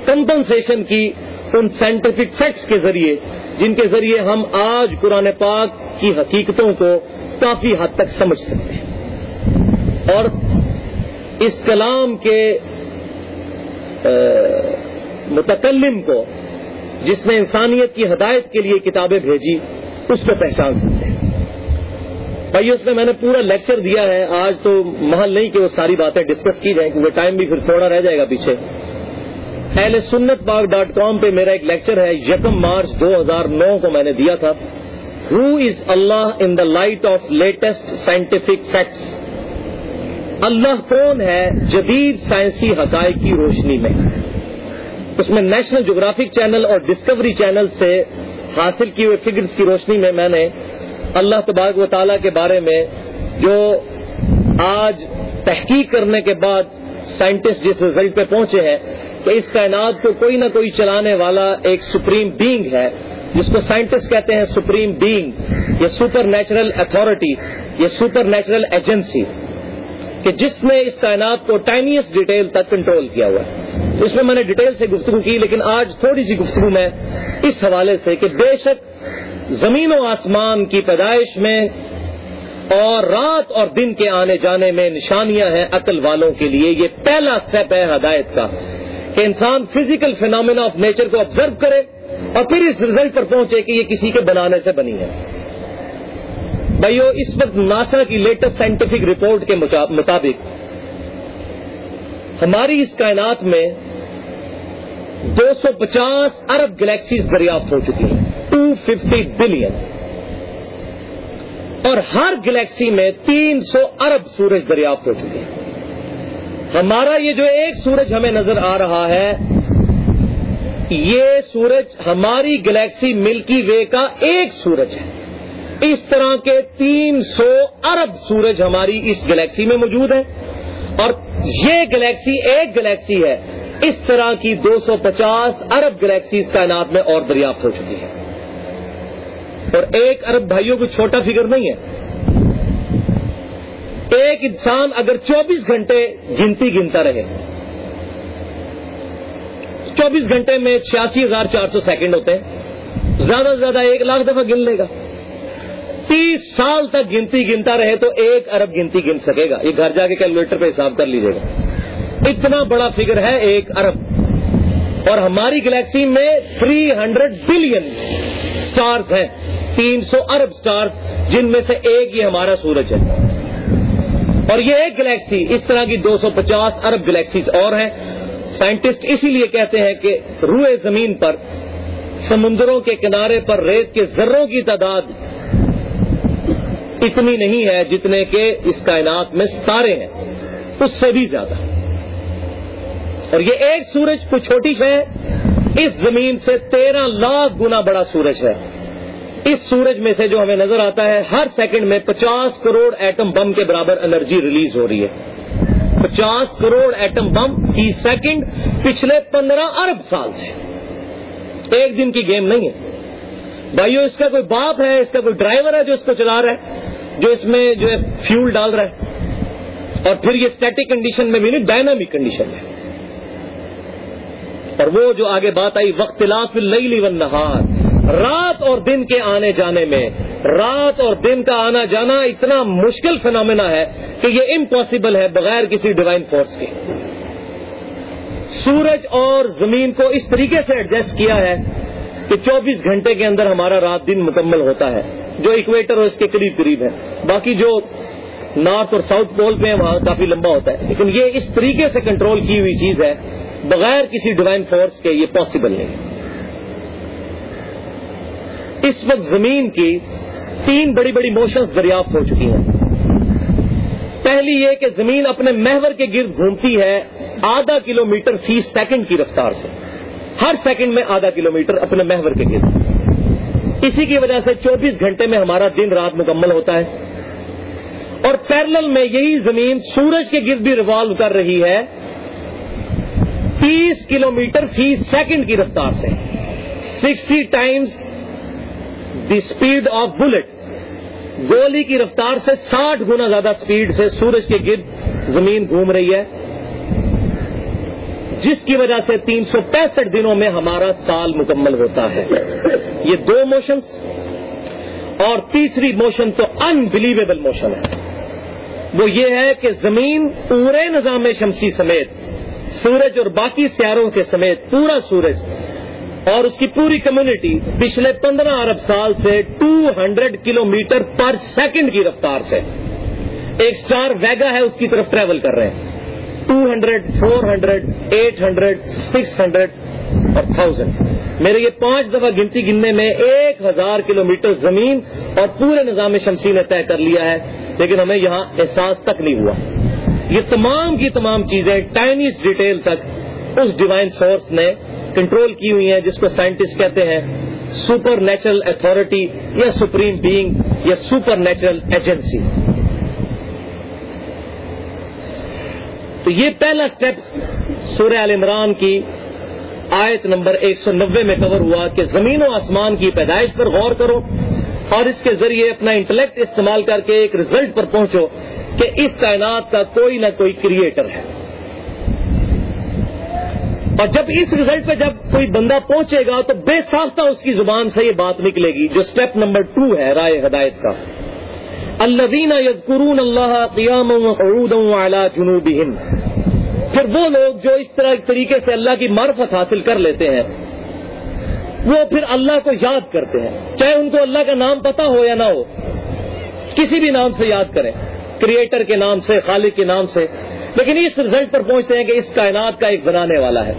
Speaker 1: کمپنسیشن کی ان سائنٹیفک فیکٹس کے ذریعے، جن کے ذریعے ہم آج قرآن پاک کی حقیقتوں کو کافی حد تک سمجھ سکتے ہیں۔ اور اس کلام کے متکلم کو جس نے انسانیت کی ہدایت کے لیے کتابیں بھیجی، اس کو پہچان سکتے ہیں۔ بھائی، اس میں میں نے پورا لیکچر دیا ہے۔ آج تو محل نہیں کہ وہ ساری باتیں ڈسکس کی جائیں، کیونکہ ٹائم بھی پھر تھوڑا رہ جائے گا پیچھے۔ اہل سنت باغ ڈاٹ کام پہ میرا ایک لیکچر ہے، یکم مارچ دو ہزار نو کو میں نے دیا تھا۔ Who is Allah in the light of latest scientific facts اللہ کون ہے جدید سائنسی حقائق کی روشنی میں؟ اس میں نیشنل جغرافک چینل اور ڈسکوری چینل سے حاصل کی ہوئے فگرز کی روشنی میں میں نے اللہ تبارک و تعالیٰ کے بارے میں جو آج تحقیق کرنے کے بعد سائنٹسٹ جس ریزلٹ پہ پہنچے ہیں کہ اس کائنات کو کوئی نہ کوئی چلانے والا ایک سپریم بینگ ہے، جس کو سائنٹسٹ کہتے ہیں سپریم بینگ یا سپر نیچرل اتارٹی یا سپر نیچرل ایجنسی کہ جس نے اس کائنات کو ٹائنیس ڈیٹیل تک کنٹرول کیا ہوا ہے۔ اس میں میں نے ڈیٹیل سے گفتگو کی، لیکن آج تھوڑی سی گفتگو میں اس حوالے سے کہ بے شک زمین و آسمان کی پیدائش میں اور رات اور دن کے آنے جانے میں نشانیاں ہیں عقل والوں کے لیے۔ یہ پہلا اسٹیپ ہے ہدایت کا کہ انسان فزیکل فینومینا آف نیچر کو آبزرو کرے اور پھر اس ریزلٹ پر پہنچے کہ یہ کسی کے بنانے سے بنی ہے۔ بھائیو، اس وقت ناسا کی لیٹسٹ سائنٹیفک رپورٹ کے مطابق ہماری اس کائنات میں دو سو پچاس ارب گلیکسیز دریافت ہو چکی ہیں۔ ٹو ففٹی بلین اور ہر گلیکسی میں تین سو ارب سورج دریافت ہو چکے ہیں۔ ہمارا یہ جو ایک سورج ہمیں نظر آ رہا ہے، یہ سورج ہماری گلیکسی ملکی وے کا ایک سورج ہے۔ اس طرح کے تین سو ارب سورج ہماری اس گلیکسی میں موجود ہیں۔ اور یہ گلیکسی ایک گلیکسی ہے۔ اس طرح کی دو سو پچاس ارب گلیکسی کائنات میں اور دریافت ہو چکی ہے اور ایک ارب بھائیوں کو چھوٹا فگر نہیں ہے۔ ایک انسان اگر چوبیس گھنٹے گنتی گنتا رہے۔ چوبیس گھنٹے میں چھیاسی ہزار چار سو سیکنڈ ہوتے ہیں۔ زیادہ سے زیادہ ایک لاکھ دفعہ گن لے گا۔ تیس سال تک گنتی گنتا رہے تو ایک ارب گنتی گن سکے گا۔ یہ گھر جا کے کیلکولیٹر پہ حساب کر لیجیے گا۔ اتنا بڑا فگر ہے ایک ارب۔ اور ہماری گلیکسی میں تھری ہنڈریڈ بلین سٹارز ہیں۔ تین سو ارب سٹارز جن میں سے ایک یہ ہمارا سورج ہے۔ اور یہ ایک گلیکسی، اس طرح کی دو سو پچاس ارب گلیکسیز اور ہیں۔ سائنٹسٹ اسی لیے کہتے ہیں کہ روئے زمین پر، سمندروں کے کنارے پر ریت کے ذروں کی تعداد اتنی نہیں ہے جتنے کہ اس کائنات میں ستارے ہیں۔ اس سے بھی زیادہ۔ اور یہ ایک سورج کوئی چھوٹی ہے۔ اس زمین سے تیرہ لاکھ گنا بڑا سورج ہے۔ اس سورج میں سے جو ہمیں نظر آتا ہے، ہر سیکنڈ میں پچاس کروڑ ایٹم بم کے برابر انرجی ریلیز ہو رہی ہے۔ پچاس کروڑ ایٹم بم فی سیکنڈ پچھلے پندرہ ارب سال سے۔ ایک دن کی گیم نہیں ہے۔ بھائیو، اس کا کوئی باپ ہے، اس کا کوئی ڈرائیور ہے جو اس کو چلا رہا ہے، جو اس میں جو ہے فیول ڈال رہا ہے؟ اور پھر یہ اسٹیٹک کنڈیشن میں بھی نہیں ڈائنامک کنڈیشن میں۔ اور وہ جو آگے بات آئی، وقت لاف لئی نہار رات اور دن کے آنے جانے میں، رات اور دن کا آنا جانا اتنا مشکل فنامنا ہے کہ یہ امپاسبل ہے بغیر کسی ڈیوائن فورس کے۔ سورج اور زمین کو اس طریقے سے ایڈجسٹ کیا ہے کہ چوبیس گھنٹے کے اندر ہمارا رات دن مکمل ہوتا ہے، جو اکویٹر اور اس کے قریب قریب ہے۔ باقی جو نارتھ اور ساؤتھ پول پہ وہاں کافی لمبا ہوتا ہے۔ لیکن یہ اس طریقے سے کنٹرول کی ہوئی چیز ہے، بغیر کسی ڈیوائن فورس کے یہ پاسبل نہیں۔ اس وقت زمین کی تین بڑی بڑی موشنز دریافت ہو چکی ہیں۔ پہلی یہ کہ زمین اپنے محور کے گرد گھومتی ہے، آدھا کلو میٹر فی سیکنڈ کی رفتار سے۔ ہر سیکنڈ میں آدھا کلو میٹر اپنے محور کے گرد۔ اسی کی وجہ سے چوبیس گھنٹے میں ہمارا دن رات مکمل ہوتا ہے۔ اور پیرل میں یہی زمین سورج کے گرد بھی ریوالو کر رہی ہے۔ تیس کلو میٹر فی سیکنڈ کی رفتار سے۔ Sixty times the speed of bullet گولی کی رفتار سے ساٹھ گنا زیادہ اسپیڈ سے سورج کے گرد زمین گھوم رہی ہے۔ جس کی وجہ سے تین سو پینسٹھ دنوں میں ہمارا سال مکمل ہوتا ہے۔ یہ دو موشنز اور تیسری موشن تو انبلیویبل موشن ہے۔ وہ یہ ہے کہ زمین پورے نظام شمسی سمیت، سورج اور باقی سیاروں کے سمیت پورا سورج، اور اس کی پوری کمیونٹی پچھلے پندرہ ارب سال سے two hundred kilometre per second کی رفتار سے، ایک سٹار ویگا ہے، اس کی طرف ٹریول کر رہے ہیں۔ Two hundred four hundred eight hundred six hundred اور تھاؤزینڈ میرے یہ پانچ دفعہ گنتی گننے میں ایک ہزار کلو میٹر زمین اور پورے نظام شمسی نے طے کر لیا ہے، لیکن ہمیں یہاں احساس تک نہیں ہوا۔ یہ تمام کی تمام چیزیں ٹائنیز ڈیٹیل تک اس ڈیوائن سورس نے کنٹرول کی ہوئی ہیں، جس کو سائنٹسٹ کہتے ہیں سپر نیچرل اتارٹی یا سپریم بینگ یا سپر نیچرل ایجنسی تو یہ پہلا اسٹیپ سورہ عال عمران کی آیت نمبر ایک سو نبے میں کور ہوا کہ زمین و آسمان کی پیدائش پر غور کرو اور اس کے ذریعے اپنا انٹلیکٹ استعمال کر کے ایک رزلٹ پر پہنچو کہ اس کائنات کا کوئی نہ کوئی کریٹر ہے۔ اور جب اس رزلٹ پہ جب کوئی بندہ پہنچے گا تو بے ساختہ اس کی زبان سے یہ بات نکلے گی جو اسٹیپ نمبر ٹو ہے رائے ہدایت کا۔ الذين يذكرون الله قياما وقعودا وعلى جنوبهم. پھر وہ لوگ جو اس طرح طریقے سے اللہ کی معرفت حاصل کر لیتے ہیں، وہ پھر اللہ کو یاد کرتے ہیں، چاہے ان کو اللہ کا نام پتا ہو یا نہ ہو، کسی بھی نام سے یاد کریں کریٹر کے نام سے، خالق کے نام سے، لیکن اس رزلٹ پر پہنچتے ہیں کہ اس کائنات کا ایک بنانے والا ہے۔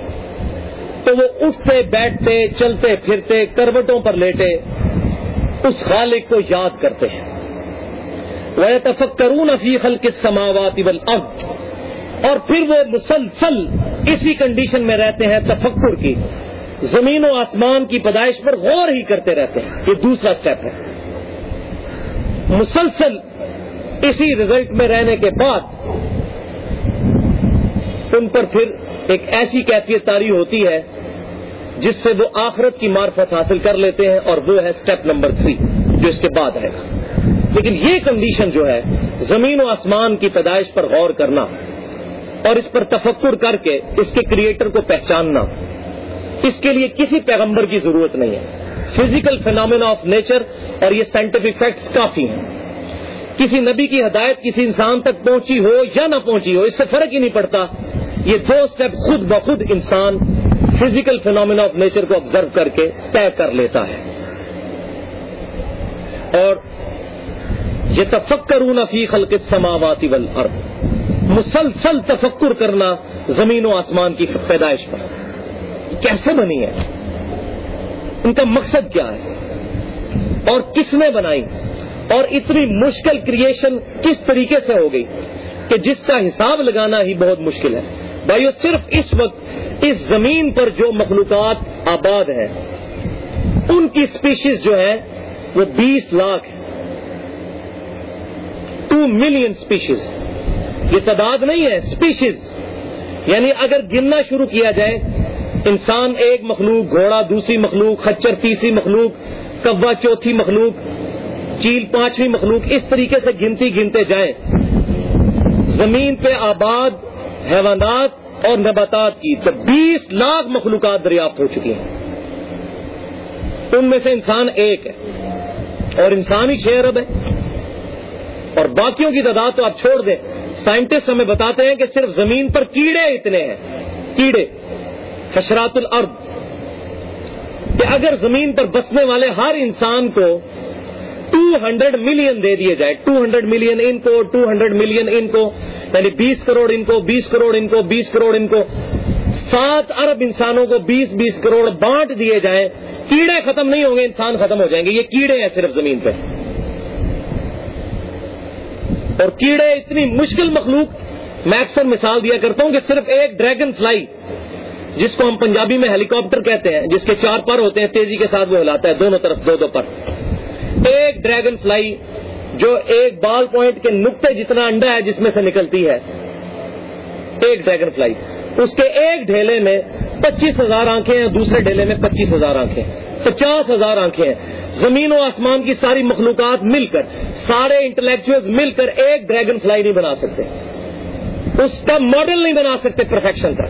Speaker 1: تو وہ اٹھتے، بیٹھتے، چلتے، پھرتے، کروٹوں پر لیٹے، اس خالق کو یاد کرتے ہیں۔ تفکرون فی خلق السماوات والارض اور پھر وہ مسلسل اسی کنڈیشن میں رہتے ہیں تفکر کی۔ زمین و آسمان کی پیدائش پر غور ہی کرتے رہتے ہیں۔ یہ دوسرا سٹیپ ہے۔ مسلسل اسی رزلٹ میں رہنے کے بعد ان پر پھر ایک ایسی کیفیت تاری ہوتی ہے جس سے وہ آخرت کی معرفت حاصل کر لیتے ہیں اور وہ ہے اسٹیپ نمبر تھری جو اس کے بعد آئے گا۔ لیکن یہ کنڈیشن جو ہے، زمین و آسمان کی پیدائش پر غور کرنا اور اس پر تفکر کر کے اس کے کریٹر کو پہچاننا، اس کے لیے کسی پیغمبر کی ضرورت نہیں ہے۔ فزیکل فینامنا آف نیچر اور یہ سائنٹیفک فیکٹس کافی ہیں۔ کسی نبی کی ہدایت کسی انسان تک پہنچی ہو یا نہ پہنچی ہو، اس سے فرق ہی نہیں پڑتا۔ یہ دو اسٹیپ خود بخود انسان فزیکل فینومینا آف نیچر کو آبزرو کر کے طے کر لیتا ہے۔ اور یہ تفکر فی خلق السماوات والارض۔ مسلسل تفکر کرنا زمین و آسمان کی پیدائش پر۔ کیسے بنی ہے؟ ان کا مقصد کیا ہے؟ اور کس نے بنائی؟ اور اتنی مشکل کریشن کس طریقے سے ہو گئی کہ جس کا حساب لگانا ہی بہت مشکل ہے؟ بھائیو، صرف اس وقت اس زمین پر جو مخلوقات آباد ہیں، ان کی اسپیشیز جو ہے وہ بیس لاکھ ہے ٹو ملین اسپیشیز یہ تعداد نہیں ہے اسپیشیز یعنی اگر گننا شروع کیا جائے، انسان ایک مخلوق، گھوڑا دوسری مخلوق، خچر تیسری مخلوق کبا چوتھی مخلوق، چیل پانچویں مخلوق، اس طریقے سے گنتی گنتے جائیں۔ زمین پہ آباد، حیوانات اور نباتات کی تو بیس لاکھ مخلوقات دریافت ہو چکی ہیں۔ ان میں سے انسان ایک ہے اور انسان ہی چھ ارب ہے اور باقیوں کی تعداد تو آپ چھوڑ دیں۔ سائنٹسٹ ہمیں بتاتے ہیں کہ صرف زمین پر کیڑے اتنے ہیں۔ کیڑے، حشرات الارض۔ کہ اگر زمین پر بسنے والے ہر انسان کو ٹو ہنڈریڈ ملین دے دیے جائے ٹو ہنڈریڈ ملین ان کو ٹو ہنڈریڈ ملین ان کو یعنی بیس کروڑ ان کو، بیس کروڑ ان کو، بیس کروڑ ان کو، سات ارب انسانوں کو بیس بیس کروڑ بانٹ دیے جائیں۔ کیڑے ختم نہیں ہوں گے، انسان ختم ہو جائیں گے۔ یہ کیڑے ہیں صرف زمین پہ اور کیڑے اتنی مشکل مخلوق میں اکثر مثال دیا کرتا ہوں کہ صرف ایک ڈریگن فلائی، جس کو ہم پنجابی میں ہیلی کاپٹر کہتے ہیں، جس کے چار پر ہوتے ہیں، تیزی کے ساتھ وہ ہلاتا ہے، دونوں طرف، دو دو پر۔ ایک ڈریگن فلائی جو ایک بال پوائنٹ کے نقطے جتنا انڈا ہے، جس میں سے نکلتی ہے، ایک ڈریگن فلائی۔ اس کے ایک ڈھیلے میں پچیس ہزار آنکھیں ہیں، دوسرے ڈھیلے میں پچیس ہزار آنکھیں پچاس ہزار آنکھیں ہیں۔ زمین و آسمان کی ساری مخلوقات مل کر، سارے انٹلیکچوئل مل کر ایک ڈریگن فلائی نہیں بنا سکتے۔ اس کا ماڈل نہیں بنا سکتے پرفیکشن کا۔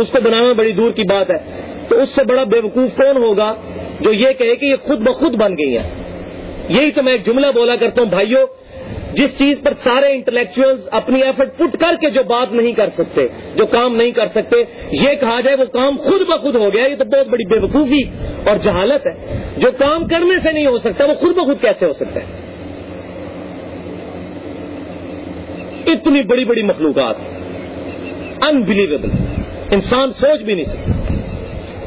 Speaker 1: اس کو بنانا بڑی دور کی بات ہے۔ تو اس سے بڑا بے وقوف کون ہوگا جو یہ کہے کہ یہ خود بخود بن گئی ہیں؟ یہی تو میں ایک جملہ بولا کرتا ہوں بھائیوں جس چیز پر سارے انٹلیکچوئل اپنی ایفرٹ پٹ کر کے جو بات نہیں کر سکتے، جو کام نہیں کر سکتے، یہ کہا جائے وہ کام خود بخود ہو گیا، یہ تو بہت بڑی بے وقوفی اور جہالت ہے۔ جو کام کرنے سے نہیں ہو سکتا، وہ خود بخود کیسے ہو سکتا ہے؟ اتنی بڑی بڑی مخلوقات۔ انبلیویبل انسان سوچ بھی نہیں سکتا۔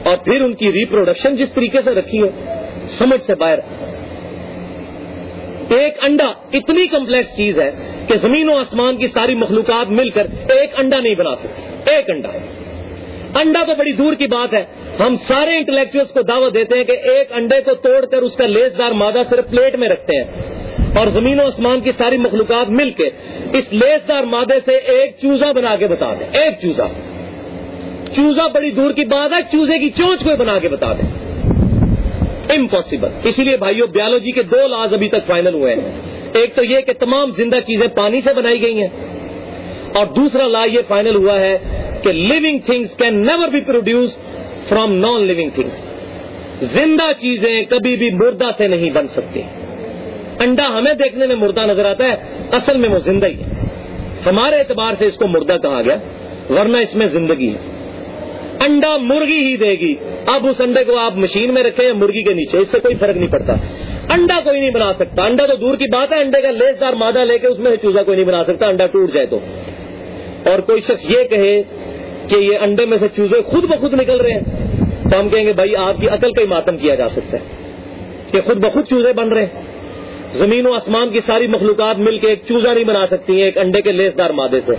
Speaker 1: اور پھر ان کی ریپروڈکشن جس طریقے سے رکھی ہے سمجھ سے باہر۔ ایک انڈا اتنی کمپلیکس چیز ہے کہ زمین و آسمان کی ساری مخلوقات مل کر ایک انڈا نہیں بنا سکتی۔ ایک انڈا۔ انڈا تو بڑی دور کی بات ہے۔ ہم سارے انٹلیکچوئل کو دعوت دیتے ہیں کہ ایک انڈے کو توڑ کر اس کا لیس دار مادہ صرف پلیٹ میں رکھتے ہیں اور زمین و آسمان کی ساری مخلوقات مل کے اس لیس دار مادے سے ایک چوزا بنا کے بتا دیں۔ ایک چوزا۔ چوزا بڑی دور کی بات ہے، چوزے کی چونچ کو بنا کے بتا دیں۔ امپاسبل اسی لیے بھائیوں بیالوجی کے دو لاز ابھی تک فائنل ہوئے ہیں۔ ایک تو یہ کہ تمام زندہ چیزیں پانی سے بنائی گئی ہیں۔ اور دوسرا لا یہ فائنل ہوا ہے کہ living things can never be produce from non living things زندہ چیزیں کبھی بھی مردہ سے نہیں بن سکتی۔ انڈا ہمیں دیکھنے میں مردہ نظر آتا ہے، اصل میں وہ زندہ ہی ہے۔ ہمارے اعتبار سے اس کو مردہ کہا گیا، ورنہ اس میں زندگی ہے۔ انڈا مرغی ہی دے گی۔ اب اس انڈے کو آپ مشین میں رکھیں یا مرغی کے نیچے، اس سے کوئی فرق نہیں پڑتا۔ انڈا کوئی نہیں بنا سکتا۔ انڈا تو دور کی بات ہے، انڈے کا لیس دار مادہ لے کے اس میں چوزا کوئی نہیں بنا سکتا، انڈا ٹوٹ جائے تو۔ اور کوئی شخص یہ کہے کہ یہ انڈے میں سے چوزے خود بخود نکل رہے ہیں۔ تو ہم کہیں گے، بھائی، آپ کی عقل کا ہی ماتم کیا جا سکتا ہے؟ کہ خود بخود چوزے بن رہے ہیں۔ زمین و آسمان کی ساری مخلوقات مل کے ایک چوزا نہیں بنا سکتی ہیں، ایک انڈے کے لیس دار مادے سے۔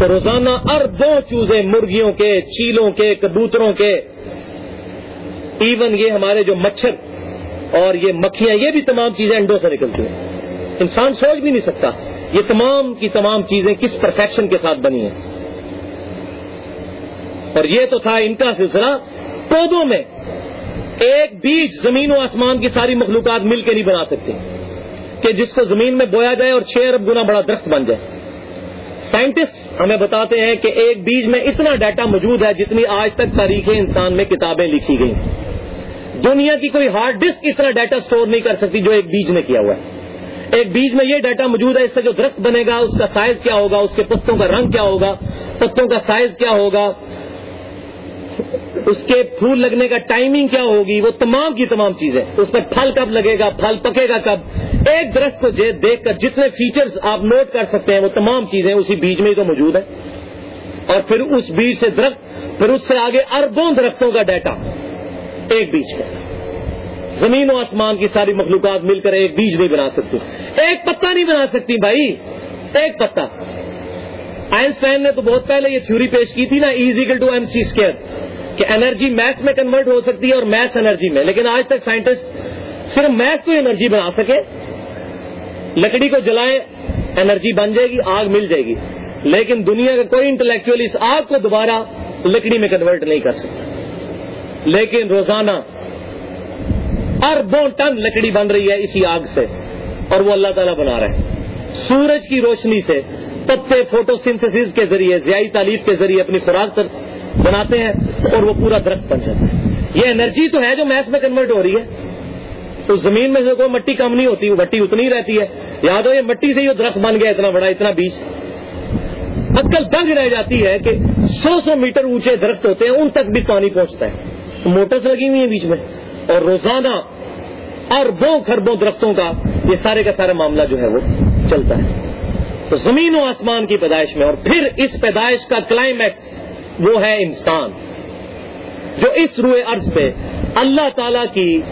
Speaker 1: تو روزانہ اربوں چوزے مرغیوں کے، چیلوں کے، کبوتروں کے۔ ایون یہ ہمارے جو مچھر اور یہ مکھیاں، یہ بھی تمام چیزیں انڈوں سے نکلتی ہیں۔ انسان سوچ بھی نہیں سکتا یہ تمام کی تمام چیزیں کس پرفیکشن کے ساتھ بنی ہیں۔ اور یہ تو تھا ان کا سلسلہ۔ پودوں میں ایک بیج زمین و آسمان کی ساری مخلوقات مل کے نہیں بنا سکتے۔ کہ جس کو زمین میں بویا جائے اور چھ ارب گنا بڑا درخت بن جائے۔ سائنٹسٹ ہمیں بتاتے ہیں کہ ایک بیج میں اتنا ڈیٹا موجود ہے جتنی آج تک تاریخ انسان میں کتابیں لکھی گئی دنیا کی کوئی ہارڈ ڈسک اتنا ڈیٹا سٹور نہیں کر سکتی جو ایک بیج نے کیا ہوا ہے۔ ایک بیج میں یہ ڈیٹا موجود ہے اس سے جو درخت بنے گا، اس کا سائز کیا ہوگا، اس کے پتوں کا رنگ کیا ہوگا، پتوں کا سائز کیا ہوگا اس کے پھول لگنے کا ٹائمنگ کیا ہوگی؟ وہ تمام کی تمام چیزیں. اس میں پھل کب لگے گا؟ پھل پکے گا کب؟ ایک درخت کو دیکھ کر جتنے فیچرز آپ نوٹ کر سکتے ہیں، وہ تمام چیزیں اسی بیج میں ہی تو موجود ہے اور پھر اس بیج سے درخت، پھر اس سے آگے اربوں درختوں کا ڈیٹا ایک بیج کا زمین و آسمان کی ساری مخلوقات مل کر ایک بیج نہیں بنا سکتی. ایک پتا نہیں بنا سکتی بھائی. ایک پتا. آئنسٹائن نے تو بہت پہلے یہ تھیوری پیش کی تھی نا equal to M C square کہ انرجی میتھس میں کنورٹ ہو سکتی ہے اور میتھس انرجی میں۔ لیکن آج تک سائنٹسٹ صرف میتھس کو انرجی بنا سکے۔ لکڑی کو جلائے انرجی بن جائے گی، آگ مل جائے گی۔ لیکن دنیا کا کوئی انٹلیکچوئل اس آگ کو دوبارہ لکڑی میں کنورٹ نہیں کر سکتا۔ لیکن روزانہ اربوں ٹن لکڑی بن رہی ہے اسی آگ سے، اور وہ اللہ تعالیٰ بنا رہے ہیں۔ سورج کی روشنی سے پتے فوٹو سنتھس کے ذریعے ضیائی تعلیم کے ذریعے اپنی خوراک بناتے ہیں اور وہ پورا درخت بن جاتا ہے۔ یہ انرجی تو ہے جو میس میں کنورٹ ہو رہی ہے۔ تو زمین میں سے کوئی مٹی کم نہیں ہوتی مٹی اتنی رہتی ہے۔ یاد ہو، یہ مٹی سے ہی درخت بن گیا، اتنا بڑا، اتنا بیج کل دنگ رہ جاتی ہے کہ سو سو میٹر اونچے درخت ہوتے ہیں، ان تک بھی پانی پہنچتا ہے۔ موٹرس لگی ہوئی ہیں بیچ میں۔ اور روزانہ اربوں خربوں درختوں کا یہ سارے کا سارا معاملہ جو ہے وہ چلتا ہے۔ تو زمین و آسمان کی پیدائش میں اور پھر اس پیدائش کا کلائمیکس وہ ہے انسان جو اس روئے عرض پہ اللہ تعالی کی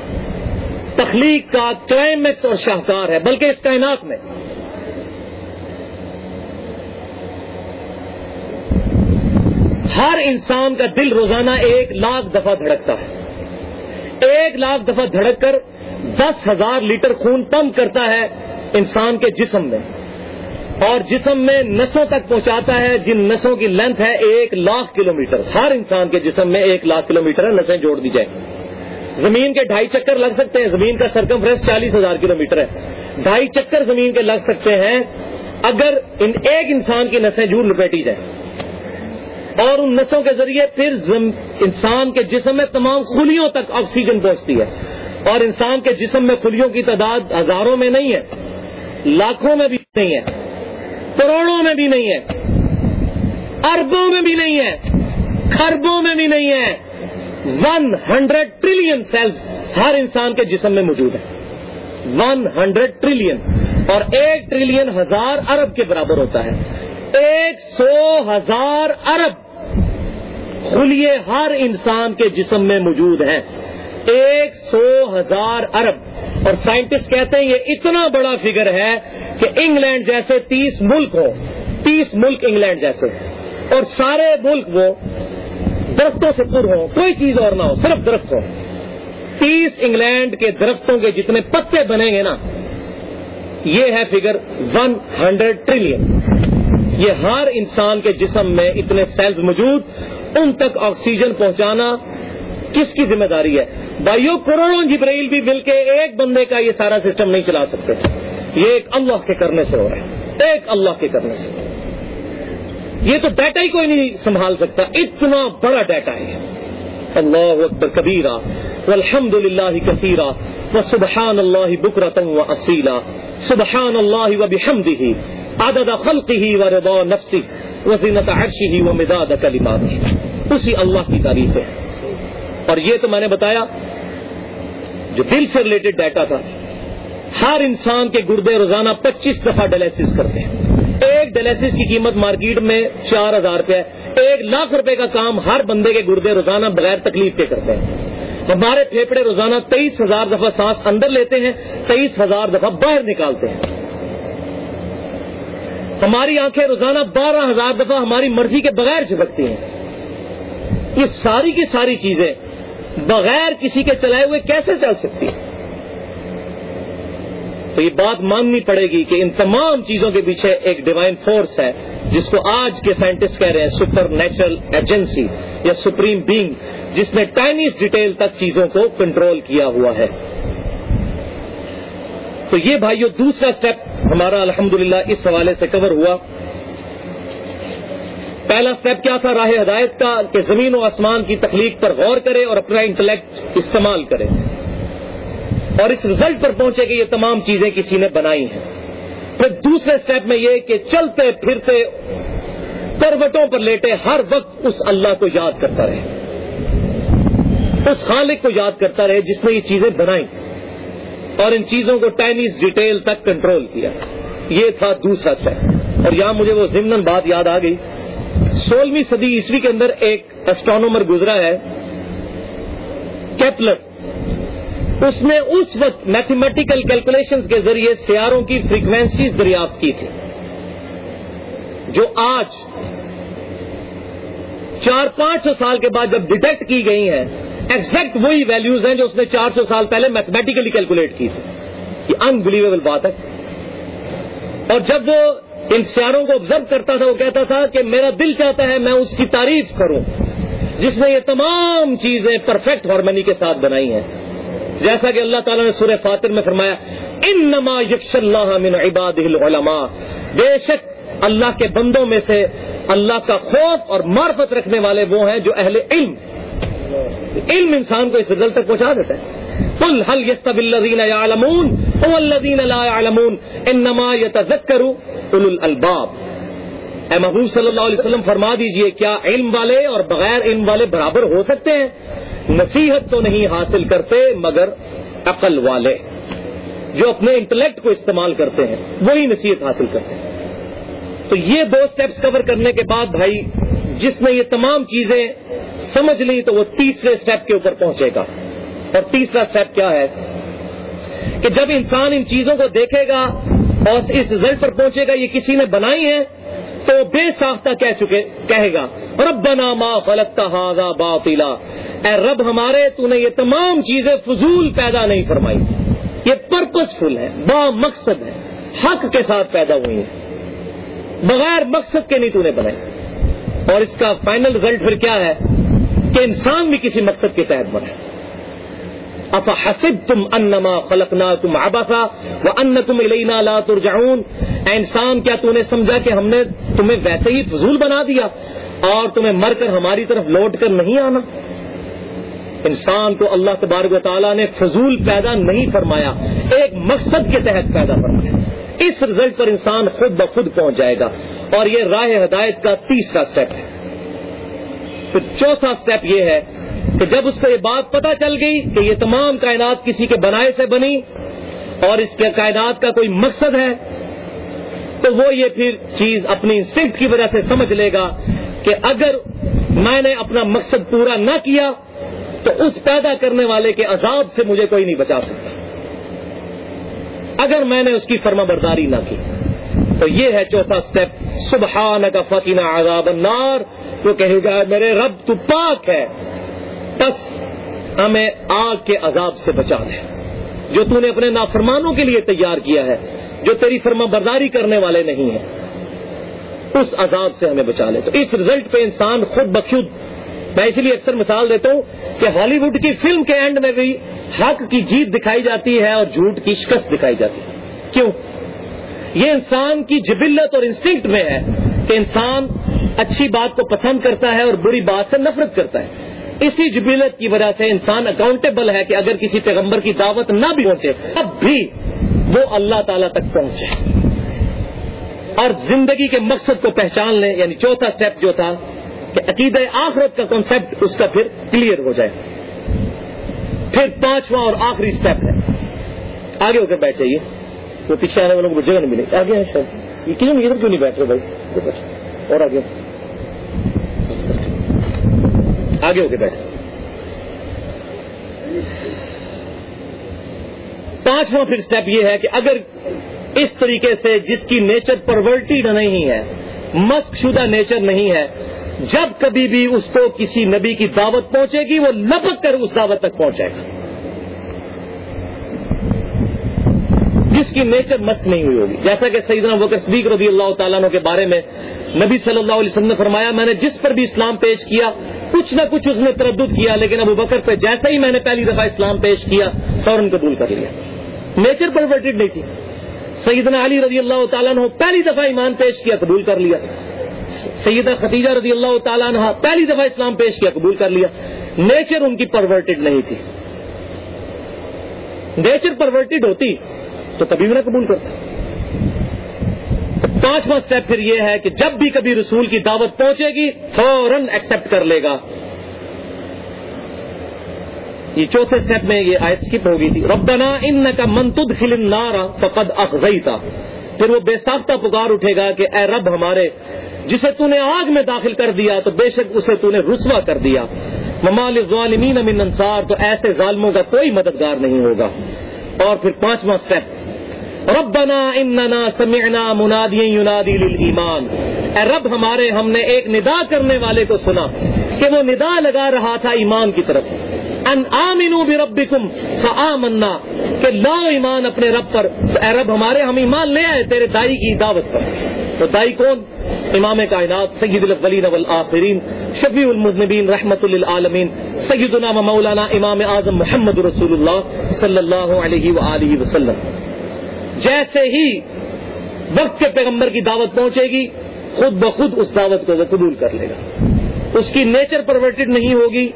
Speaker 1: تخلیق کا کلائمیکس اور شاہکار ہے، بلکہ اس کائنات میں۔ ہر انسان کا دل روزانہ ایک لاکھ دفعہ دھڑکتا ہے۔ ایک لاکھ دفعہ دھڑک کر دس ہزار لیٹر خون پمپ کرتا ہے انسان کے جسم میں۔ اور جسم میں نسوں تک پہنچاتا ہے، جن نسوں کی لینتھ ہے ایک لاکھ کلومیٹر۔ ہر انسان کے جسم میں ایک لاکھ کلومیٹر ہے، نسیں جوڑ دی جائیں۔ زمین کے ڈھائی چکر لگ سکتے ہیں، زمین کا سرکم فریس چالیس ہزار کلومیٹر ہے۔ ڈھائی چکر زمین کے لگ سکتے ہیں اگر ان ایک انسان کی نسیں جور لپیٹی جائیں۔ اور ان نسوں کے ذریعے پھر انسان کے جسم میں تمام خلیوں تک آکسیجن پہنچتی ہے۔ اور انسان کے جسم میں خلیوں کی تعداد ہزاروں میں نہیں ہے، لاکھوں میں بھی نہیں ہے۔ کروڑوں میں بھی نہیں ہے، اربوں میں بھی نہیں ہے، خربوں میں بھی نہیں ہے۔ ون ہنڈریڈ ٹریلین سیلز ہر انسان کے جسم میں موجود ہے ون ہنڈریڈ ٹریلین اور ایک ٹریلین ہزار ارب کے برابر ہوتا ہے۔ ایک سو ہزار ارب خلیے ہر انسان کے جسم میں موجود ہیں۔ ایک سو ہزار ارب۔ اور سائنٹسٹ کہتے ہیں یہ اتنا بڑا فگر ہے کہ انگلینڈ جیسے تیس ملک ہو تیس ملک انگلینڈ جیسے۔ اور سارے ملک وہ درختوں سے پر ہو کوئی چیز اور نہ ہو، صرف درخت ہو تیس انگلینڈ کے درختوں کے جتنے پتے بنیں گے نا، یہ ہے فگر ون ہنڈریڈ ٹریلین یہ ہر انسان کے جسم میں اتنے سیلز موجود، ان تک آکسیجن پہنچانا کس کی ذمہ داری ہے؟ بھائیو، کروڑوں جبرائیل بھی مل کے ایک بندے کا یہ سارا سسٹم نہیں چلا سکتے۔ یہ ایک اللہ کے کرنے سے ہو رہا ہے۔ ایک اللہ کے کرنے سے۔ یہ تو ڈیٹا ہی کوئی نہیں سنبھال سکتا۔ اتنا بڑا ڈیٹا ہے۔ اللہ اکبر کبیرہ۔ الحمد للہ کثیرہ۔ و سبحان اللہ بکرتم و اصیلا۔ سبحان اللہ و بحمدہ۔ عدد خلقہ و رضا نفسہ۔ و زینت عرشہ و مداد کلماتہ۔ اسی اللہ کی تعریف ہے۔ اور یہ تو میں نے بتایا جو دل سے ریلیٹڈ ڈیٹا تھا، ہر انسان کے گردے روزانہ پچیس دفعہ ڈیلیسس کرتے ہیں۔ ایک ڈیلیسس کی قیمت مارکیٹ میں چار ہزار روپے ایک لاکھ روپے کا کام ہر بندے کے گردے روزانہ بغیر تکلیف کے کرتے ہیں۔ ہمارے پھیپڑے روزانہ تیئیس ہزار دفعہ سانس اندر لیتے ہیں، تیئیس ہزار دفعہ باہر نکالتے ہیں۔ ہماری آنکھیں روزانہ بارہ ہزار دفعہ ہماری مرضی کے بغیر جھپکتی ہیں۔ یہ ساری کی ساری چیزیں بغیر کسی کے چلائے ہوئے کیسے چل سکتی؟ تو یہ بات ماننی پڑے گی کہ ان تمام چیزوں کے پیچھے ایک ڈیوائن فورس ہے، جس کو آج کے سائنٹسٹ کہہ رہے ہیں سپر نیچرل ایجنسی یا سپریم بینگ جس نے ٹائنیس ڈیٹیل تک چیزوں کو کنٹرول کیا ہوا ہے۔ تو یہ بھائیو، دوسرا سٹیپ ہمارا الحمدللہ اس حوالے سے کور ہوا۔ پہلا سٹیپ کیا تھا؟ راہ ہدایت کا، کہ زمین و آسمان کی تخلیق پر غور کرے اور اپنا انٹلیکٹ استعمال کرے۔ اور اس رزلٹ پر پہنچے کہ یہ تمام چیزیں کسی نے بنائی ہیں۔ پھر دوسرے سٹیپ میں یہ کہ چلتے پھرتے کروٹوں پر لیٹے ہر وقت اس اللہ کو یاد کرتا رہے۔ اس خالق کو یاد کرتا رہے جس نے یہ چیزیں بنائی۔ اور ان چیزوں کو ٹائنیز ڈیٹیل تک کنٹرول کیا۔ یہ تھا دوسرا سٹیپ اور یہاں مجھے وہ ضمن بات یاد آ گئی۔ سولہویں صدی عیسوی کے اندر ایک اسٹرانومر گزرا ہے کیپلر اس نے اس وقت میتھمیٹیکل کیلکولیشن کے ذریعے سیاروں کی فریکوینسی دریافت کی تھی، جو آج چار پانچ سو سال کے بعد جب ڈیٹیکٹ کی گئی ہیں ایگزیکٹ وہی ویلوز ہیں جو اس نے چار سو سال پہلے میتھمیٹیکلی کیلکولیٹ کی تھی۔ یہ انبلیویبل بات ہے۔ اور جب وہ ان سیاروں کو آبزرو کرتا تھا، وہ کہتا تھا کہ میرا دل چاہتا ہے میں اس کی تعریف کروں، جس نے یہ تمام چیزیں پرفیکٹ ہارمنی کے ساتھ بنائی ہیں۔ جیسا کہ اللہ تعالیٰ نے سورہ فاتر میں فرمایا ان نما یکش اللہ من عباد العلماء۔ بے شک اللہ کے بندوں میں سے اللہ کا خوف اور معرفت رکھنے والے وہ ہیں جو اہل علم۔ علم انسان کو اس رزلٹ تک پہنچا دیتا ہے۔ قل هل يستوي الذين يعلمون والذين لا يعلمون انما يتذكروا اولو الالباب اے محبوب صلی اللہ علیہ وسلم، فرما دیجیے، کیا علم والے اور بغیر علم والے برابر ہو سکتے ہیں؟ نصیحت تو نہیں حاصل کرتے مگر عقل والے، جو اپنے انٹلیکٹ کو استعمال کرتے ہیں، وہی نصیحت حاصل کرتے ہیں۔ تو یہ دو سٹیپس کور کرنے کے بعد بھائی، جس نے یہ تمام چیزیں سمجھ لی تو وہ تیسرے سٹیپ کے اوپر پہنچے گا۔ اور تیسرا سٹیپ کیا ہے کہ جب انسان ان چیزوں کو دیکھے گا اور اس رزلٹ پر پہنچے گا، یہ کسی نے بنائی ہے، تو بے ساختہ کہہ چکے، کہے گا، ربنا ما خلقت هذا باطلا. اے رب ہمارے، تو نے یہ تمام چیزیں فضول پیدا نہیں فرمائی۔ یہ پرپز فل ہے، با مقصد ہے، حق کے ساتھ پیدا ہوئی ہے بغیر مقصد کے نہیں تو نے بنائی۔ اور اس کا فائنل رزلٹ پھر کیا ہے؟ کہ انسان بھی کسی مقصد کے تحت بنے حسب تم انما خلقنا تم آباسا وہ ان تم الینا لا ترجعون اے انسان، کیا تو نے سمجھا کہ ہم نے تمہیں ویسے ہی فضول بنا دیا اور تمہیں مر کر ہماری طرف لوٹ کر نہیں آنا؟ انسان کو اللہ تبارک و تعالیٰ نے فضول پیدا نہیں فرمایا، ایک مقصد کے تحت پیدا فرمایا۔ اس رزلٹ پر انسان خود بخود پہنچ جائے گا۔ اور یہ راہ ہدایت کا تیسرا سٹیپ ہے۔ پھر چوتھا سٹیپ یہ ہے کہ جب اس کو یہ بات پتا چل گئی کہ یہ تمام کائنات کسی کے بنائے سے بنی اور اس کے کائنات کا کوئی مقصد ہے، تو وہ یہ پھر چیز اپنی انسٹنکٹ کی وجہ سے سمجھ لے گا کہ اگر میں نے اپنا مقصد پورا نہ کیا تو اس پیدا کرنے والے کے عذاب سے مجھے کوئی نہیں بچا سکتا۔ اگر میں نے اس کی فرما برداری نہ کی، تو یہ ہے چوتھا سٹیپ سبحان کا فقینہ عذاب النار تو کہے گا، میرے رب تو پاک ہے۔ بس ہمیں آگ کے عذاب سے بچا دے۔ جو تو نے اپنے نافرمانوں کے لیے تیار کیا ہے، جو تیری فرما برداری کرنے والے نہیں ہیں، اس عذاب سے ہمیں بچا لے۔ تو اس رزلٹ پہ انسان خود بخود، میں اسی لیے اکثر مثال دیتا ہوں کہ ہالی ووڈ کی فلم کے اینڈ میں بھی حق کی جیت دکھائی جاتی ہے اور جھوٹ کی شکست دکھائی جاتی ہے۔ کیوں؟ یہ انسان کی جبلت اور انسٹنکٹ میں ہے کہ انسان اچھی بات کو پسند کرتا ہے اور بری بات سے نفرت کرتا ہے۔ اسی جبیلت کی وجہ سے انسان اکاؤنٹیبل ہے کہ اگر کسی پیغمبر کی دعوت نہ بھی پہنچے تب بھی وہ اللہ تعالی تک پہنچے۔ اور زندگی کے مقصد کو پہچان لیں یعنی چوتھا اسٹیپ جو تھا کہ عقید آخرت کا کانسیپٹ اس کا پھر کلیئر ہو جائے۔ پھر پانچواں اور آخری اسٹیپ ہے۔ آگے ہو کے بیٹھ جائیے۔ وہ پیچھے آنے والوں کو جگہ نہیں ملے آگے ہیں سر یہ کیوں ادھر کیوں نہیں بیٹھ رہے بھائی؟ اور آگے۔ آگے ہو کے بیٹھ پانچواں پھر اسٹیپ یہ ہے کہ اگر اس طریقے سے جس کی نیچر پرورٹیڈ نہیں ہے، مسک شدہ نیچر نہیں ہے، جب کبھی بھی اس کو کسی نبی کی دعوت پہنچے گی، وہ لپک کر اس دعوت تک پہنچے گا جس کی نیچر مست نہیں ہوئی ہوگی۔ جیسا کہ سیدنا وکر صدیق رضی اللہ تعالیٰ عنہ کے بارے میں نبی صلی اللہ علیہ وسلم نے فرمایا، میں نے جس پر بھی اسلام پیش کیا، کچھ نہ کچھ اس نے تردد کیا، لیکن ابو بکر پہ جیسا ہی میں نے پہلی دفعہ اسلام پیش کیا، فوراً قبول کر لیا۔ نیچر پرورٹیڈ نہیں تھی۔ سیدنا علی رضی اللہ تعالیٰ عنہ پہلی دفعہ ایمان پیش کیا، قبول کر لیا۔ سیدہ ختیجہ رضی اللہ تعالیٰ عنہ پہلی دفعہ اسلام پیش کیا، قبول کر لیا۔ نیچر ان کی پرورٹڈ نہیں تھی۔ نیچر پرورٹڈ ہوتی۔ تو کبھی بھی نہ قبول کرتا پانچواں اسٹیپ پھر یہ ہے کہ جب بھی کبھی رسول کی دعوت پہنچے گی، فوراً ایکسپٹ کر لے گا۔ یہ چوتھے اسٹیپ میں یہ آیت اسکپ ہو گئی تھی۔ ربنا ان کا منتد فلم نارا فقد افزئی تھا پھر وہ بے ساختہ پکار اٹھے گا کہ اے رب ہمارے، جسے تو نے آگ میں داخل کر دیا، تو بے شک اسے تو نے رسوا کر دیا۔ ممال ظالمین من انصار، تو ایسے ظالموں کا کوئی مددگار نہیں ہوگا۔ اور پھر پانچواں اسٹیپ ربنا اننا سمعنا منادی ینادی للایمان۔ اے رب ہمارے، ہم نے ایک ندا کرنے والے کو سنا کہ وہ ندا لگا رہا تھا ایمان کی طرف۔ ان آمنو بربکم فآمنا کہ لا ایمان اپنے رب پر۔ اے رب ہمارے، ہم ایمان لے آئے تیرے دائی کی دعوت پر۔ تو دائی کون؟ امام کائنات، سید الاولین والآخرین، شفیع المذنبین، رحمت للعالمین، سیدنا و مولانا امام اعظم محمد رسول اللہ صلی اللہ علیہ وآلہ وسلم۔ جیسے ہی وقت کے پیغمبر کی دعوت پہنچے گی، خود بخود اس دعوت کو وہ قبول کر لے گا۔ اس کی نیچر پرورٹڈ نہیں ہوگی،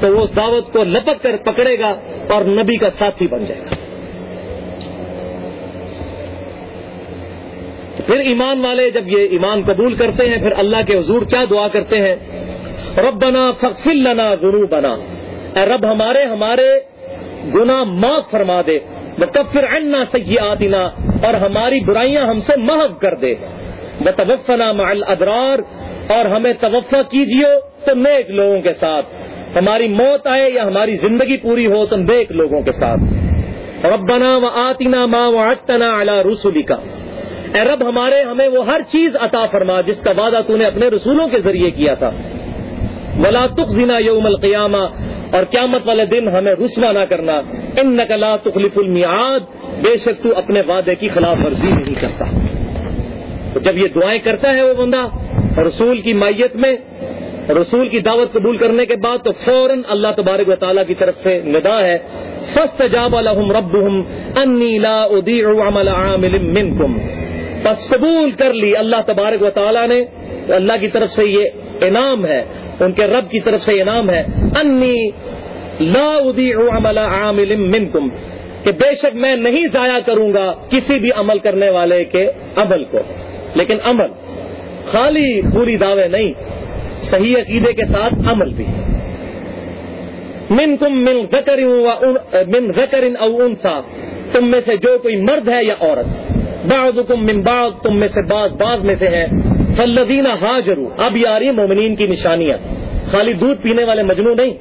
Speaker 1: تو وہ اس دعوت کو لپک کر پکڑے گا اور نبی کا ساتھی بن جائے گا۔ پھر ایمان والے جب یہ ایمان قبول کرتے ہیں، پھر اللہ کے حضور کیا دعا کرتے ہیں؟ ربنا فخل لنا ضرور بنا رب ہمارے ہمارے گنا معاف فرما دے۔ بکفر عنا سیئاتنا، اور ہماری برائیاں ہم سے محو کر دے۔ بتوفنا مع الابرار، اور ہمیں توفع کیجیے تو نیک لوگوں کے ساتھ۔ ہماری موت آئے یا ہماری زندگی پوری ہو تو نیک لوگوں کے ساتھ۔ ربنا و ما وعدتنا علی رسولی کا اے رب ہمارے، ہمیں وہ ہر چیز عطا فرما جس کا وعدہ تو نے اپنے رسولوں کے ذریعے کیا تھا۔ ولا تخزنا یوم القیامہ اور قیامت والے دن ہمیں رسوا نہ کرنا۔ ان نقلا تخلف المیعاد۔ بے شک تو اپنے وعدے کی خلاف ورزی نہیں کرتا۔ تو جب یہ دعائیں کرتا ہے وہ بندہ رسول کی مائیت میں، رسول کی دعوت قبول کرنے کے بعد تو فوراً اللہ تبارک و تعالیٰ کی طرف سے ندا ہے۔ فسٹ جاب الحم رب انی لا عمل عامل منکم۔ بس قبول کر لی۔ اللہ تبارک و تعالیٰ نے، اللہ کی طرف سے یہ انعام ہے۔ ان کے رب کی طرف سے انعام ہے، انی لا عمل عامل منکم، کہ بے شک میں نہیں ضائع کروں گا کسی بھی عمل کرنے والے کے عمل کو۔ لیکن عمل، خالی پوری دعوے نہیں، صحیح عقیدے کے ساتھ عمل بھی۔ من تم من زکر من زکر او انسا تم میں سے جو کوئی مرد ہے یا عورت۔ بعضکم من بعض، تم میں سے بعض بعض میں سے ہے۔ فلدین ہاجرو اب یاری مومنین کی نشانیاں خالی دودھ پینے والے مجنو نہیں،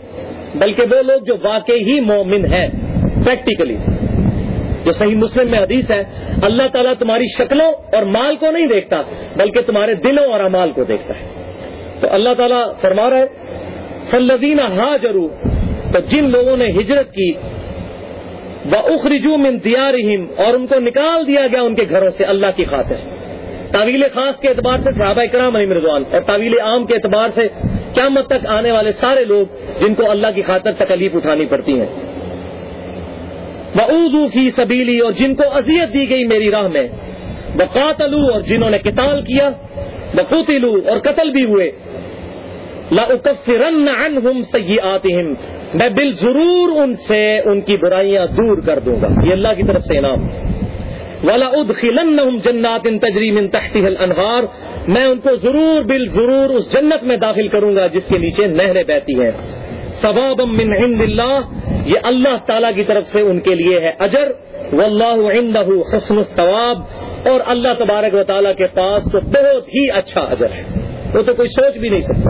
Speaker 1: بلکہ وہ لوگ جو واقعی ہی مومن ہیں پریکٹیکلی جو صحیح مسلم میں حدیث ہے، اللہ تعالیٰ تمہاری شکلوں اور مال کو نہیں دیکھتا، بلکہ تمہارے دلوں اور امال کو دیکھتا ہے۔ تو اللہ تعالیٰ فرما رہا ہے فلدین ہا تو جن لوگوں نے ہجرت کی وہ اخرجو من دیارہم اور ان کو نکال دیا گیا ان کے گھروں سے، اللہ کی خاطر۔ تعویل خاص کے اعتبار سے صحابہ کرام علی رضوان، اور تعویل عام کے اعتبار سے قیامت تک آنے والے سارے لوگ جن کو اللہ کی خاطر تکلیف اٹھانی پڑتی ہیں۔ وہ فی سبیلی اور جن کو اذیت دی گئی میری راہ میں۔ وہ قاتلو اور جنہوں نے قتال کیا وہ قتلو اور قتل بھی ہوئے۔ لاکفرن عنہم سیئاتہم میں بال ضرور ان سے ان کی برائیاں دور کر دوں گا۔ یہ اللہ کی طرف سے انعام۔ والا ادخلنہم جنات تجری من تحتها الانہار. میں ان کو ضرور بال ضرور اس جنت میں داخل کروں گا جس کے نیچے نہریں بہتی ہیں. ثواب من عند اللہ. یہ اللہ تعالی کی طرف سے ان کے لیے ہے اجر. واللہ عنده حسن الثواب. اور اللہ تبارک و تعالی کے پاس تو بہت ہی اچھا اجر ہے. وہ تو کوئی سوچ بھی نہیں سکتا.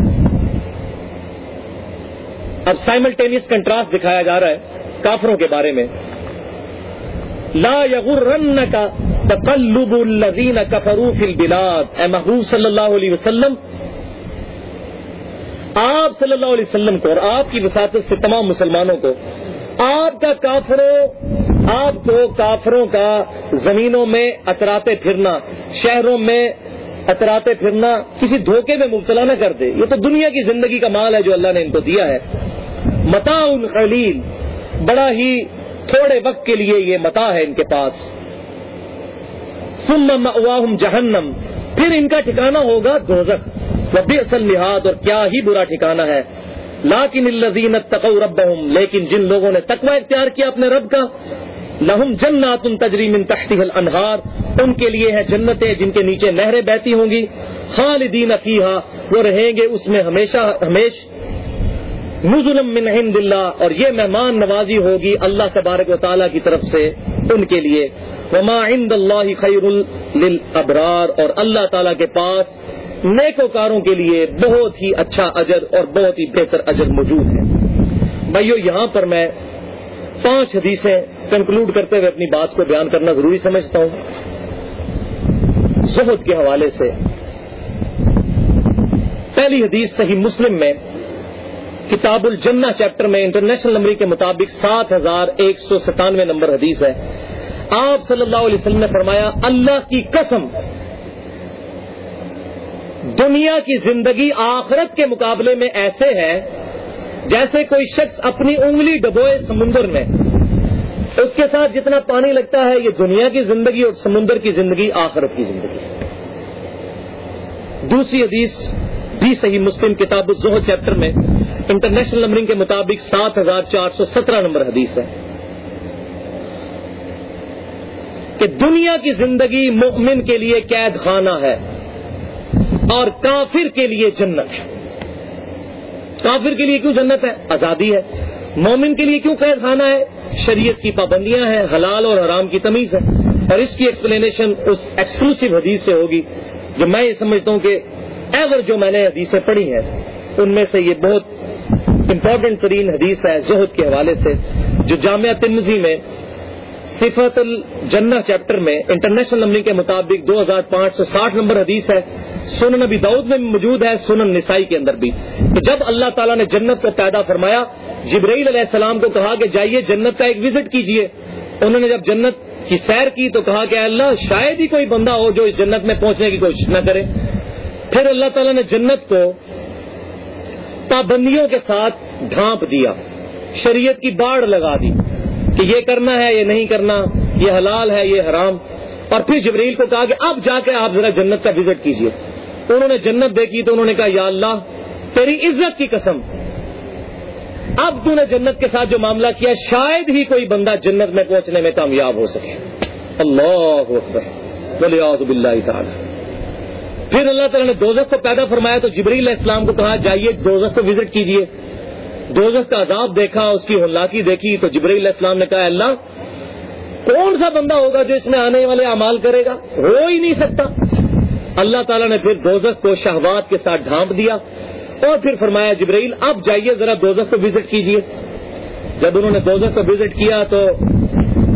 Speaker 1: اب سائملٹینیس کنٹراسٹ دکھایا جا رہا ہے کافروں کے بارے میں. لا یغرن کا تقلب الذین کفروا فی البلاد. اے محبوب صلی اللہ علیہ وسلم، آپ صلی اللہ علیہ وسلم کو اور آپ کی وساطت سے تمام مسلمانوں کو، آپ کا کافروں، آپ کو کافروں کا زمینوں میں اتراتے پھرنا، شہروں میں اتراتے پھرنا، کسی دھوکے میں مبتلا نہ کر دے۔ یہ تو دنیا کی زندگی کا مال ہے جو اللہ نے ان کو دیا ہے۔ متا ان خلیل بڑا ہی تھوڑے وقت کے لیے یہ متا ہے ان کے پاس۔ سم اواہم جہنم۔ پھر ان کا ٹھکانہ ہوگا دوزخ۔ وہ بے اصل لحاظ اور کیا ہی برا ٹھکانا ہے۔ لاکن الزین تقو رب لیکن جن لوگوں نے تقوی اختیار کیا اپنے رب کا، لہم جنات تجریم تختی انہار ان کے لیے ہے جنتیں جن کے نیچے نہریں بہتی ہوں گی۔ خالدین فیہا۔ وہ رہیں گے اس میں ہمیشہ ہمیش۔ نزلم من عند اللہ اور یہ مہمان نوازی ہوگی اللہ تبارک و تعالیٰ کی طرف سے ان کے لیے۔ وما عند اللہ خیر للابرار اور اللہ تعالیٰ کے پاس نیکوکاروں کے لیے بہت ہی اچھا اجر اور بہت ہی بہتر اجر موجود ہے۔ بھائیو، یہاں پر میں پانچ حدیثیں کنکلوڈ کرتے ہوئے اپنی بات کو بیان کرنا ضروری سمجھتا ہوں۔ زہد کے حوالے سے۔ پہلی حدیث صحیح مسلم میں کتاب الجنہ چیپٹر میں انٹرنیشنل نمبر کے مطابق سات ہزار ایک سو ستانوے نمبر حدیث ہے۔ آپ صلی اللہ علیہ وسلم نے فرمایا، اللہ کی قسم، دنیا کی زندگی آخرت کے مقابلے میں ایسے ہے جیسے کوئی شخص اپنی انگلی ڈبوئے سمندر میں۔ اس کے ساتھ جتنا پانی لگتا ہے، یہ دنیا کی زندگی اور سمندر کی زندگی، آخرت کی زندگی۔ دوسری حدیث بھی صحیح مسلم کتاب الزہ چیپٹر میں۔ انٹرنیشنل نمبرنگ کے مطابق سات ہزار چار سو سترہ نمبر حدیث ہے کہ دنیا کی زندگی مؤمن کے لیے قید خانہ ہے اور کافر کے لیے جنت ہے۔ کافر کے لیے کیوں جنت ہے؟ آزادی ہے۔ مومن کے لیے کیوں قید خانہ ہے؟ شریعت کی پابندیاں ہیں، حلال اور حرام کی تمیز ہے۔ اور اس کی ایکسپلینیشن اس ایکسکلوسو حدیث سے ہوگی جو میں یہ سمجھتا ہوں کہ ایور جو میں نے حدیثیں پڑھی ہیں، ان میں سے یہ بہت امپورٹنٹ ترین حدیث ہے زہد کے حوالے سے، جو جامعہ تنظیم میں صفت الجنہ چیپٹر میں انٹرنیشنل نمبر کے مطابق دو ہزار پانچ سو ساٹھ نمبر حدیث ہے۔ سنن نبی دعود میں موجود ہے، سنن نسائی کے اندر بھی۔ کہ جب اللہ تعالیٰ نے جنت کو پیدا فرمایا، جبرائیل علیہ السلام کو کہا کہ جائیے جنت کا ایک وزٹ کیجیے انہوں نے جب جنت کی سیر کی تو کہا کہ اللہ، شاید ہی کوئی بندہ ہو جو اس جنت میں پہنچنے کی کوشش نہ کرے۔ پھر اللہ تعالیٰ نے جنت کو پابندیوں کے ساتھ ڈھانپ دیا، شریعت کی باڑ لگا دی کہ یہ کرنا ہے، یہ نہیں کرنا، یہ حلال ہے، یہ حرام۔ اور پھر جبریل کو کہا کہ اب جا کے آپ ذرا جنت کا وزٹ کیجیے انہوں نے جنت دیکھی تو انہوں نے کہا، یا اللہ، تیری عزت کی قسم۔ اب تو نے جنت کے ساتھ جو معاملہ کیا، شاید ہی کوئی بندہ جنت میں پہنچنے میں کامیاب ہو سکے۔ اللہ باللہ تعالی۔ پھر اللہ تعالیٰ نے دوزخ کو پیدا فرمایا تو جبریل علیہ السلام کو کہا، جائیے دوزخ کو وزٹ کیجیے دوزخ کا عذاب دیکھا، اس کی ہلاکی دیکھی، تو جبریل علیہ السلام نے کہا، اللہ، کون سا بندہ ہوگا جو اس میں آنے والے امال کرے گا؟ ہو ہی نہیں سکتا۔ اللہ تعالیٰ نے پھر دوزخ کو شہوات کے ساتھ ڈھانپ دیا اور پھر فرمایا جبرائیل اب جائیے ذرا دوزخ کو وزٹ کیجیے جب انہوں نے دوزخ کو وزٹ کیا تو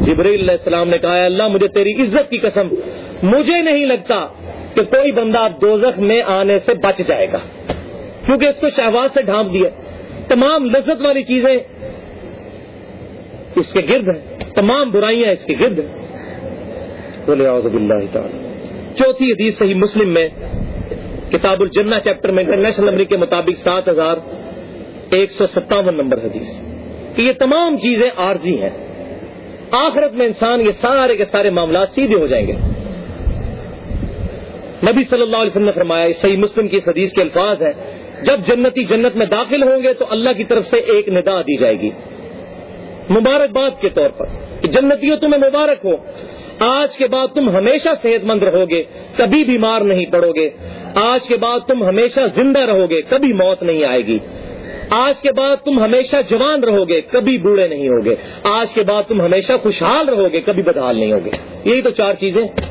Speaker 1: جبرائیل علیہ السلام نے کہا، اللہ، مجھے تیری عزت کی قسم، مجھے نہیں لگتا کہ کوئی بندہ دوزخ میں آنے سے بچ جائے گا۔ کیونکہ اس کو شہوات سے ڈھانپ دیا۔ تمام لذت والی چیزیں اس کے گرد ہیں۔ تمام برائیاں اس کے گرد ہیں۔ چوتھی حدیث صحیح مسلم میں کتاب الجنہ چیپٹر میں انٹرنیشنل نمبر کے مطابق سات ہزار ایک سو ستاون نمبر حدیث کہ یہ تمام چیزیں عارضی ہیں۔ آخرت میں انسان یہ سارے کے سارے معاملات سیدھے ہو جائیں گے۔ نبی صلی اللہ علیہ وسلم نے فرمایا صحیح مسلم کی اس حدیث کے الفاظ ہیں، جب جنتی جنت میں داخل ہوں گے تو اللہ کی طرف سے ایک ندا دی جائے گی۔ مبارکباد کے طور پر کہ جنتیوں تمہیں مبارک ہو، آج کے بعد تم ہمیشہ صحت مند رہو گے کبھی بیمار نہیں پڑو گے آج کے بعد تم ہمیشہ زندہ رہو گے کبھی موت نہیں آئے گی۔ آج کے بعد تم ہمیشہ جوان رہو گے کبھی بوڑھے نہیں ہوگے۔ آج کے بعد تم ہمیشہ خوشحال رہو گے کبھی بدحال نہیں ہوگے۔ یہی تو چار چیزیں۔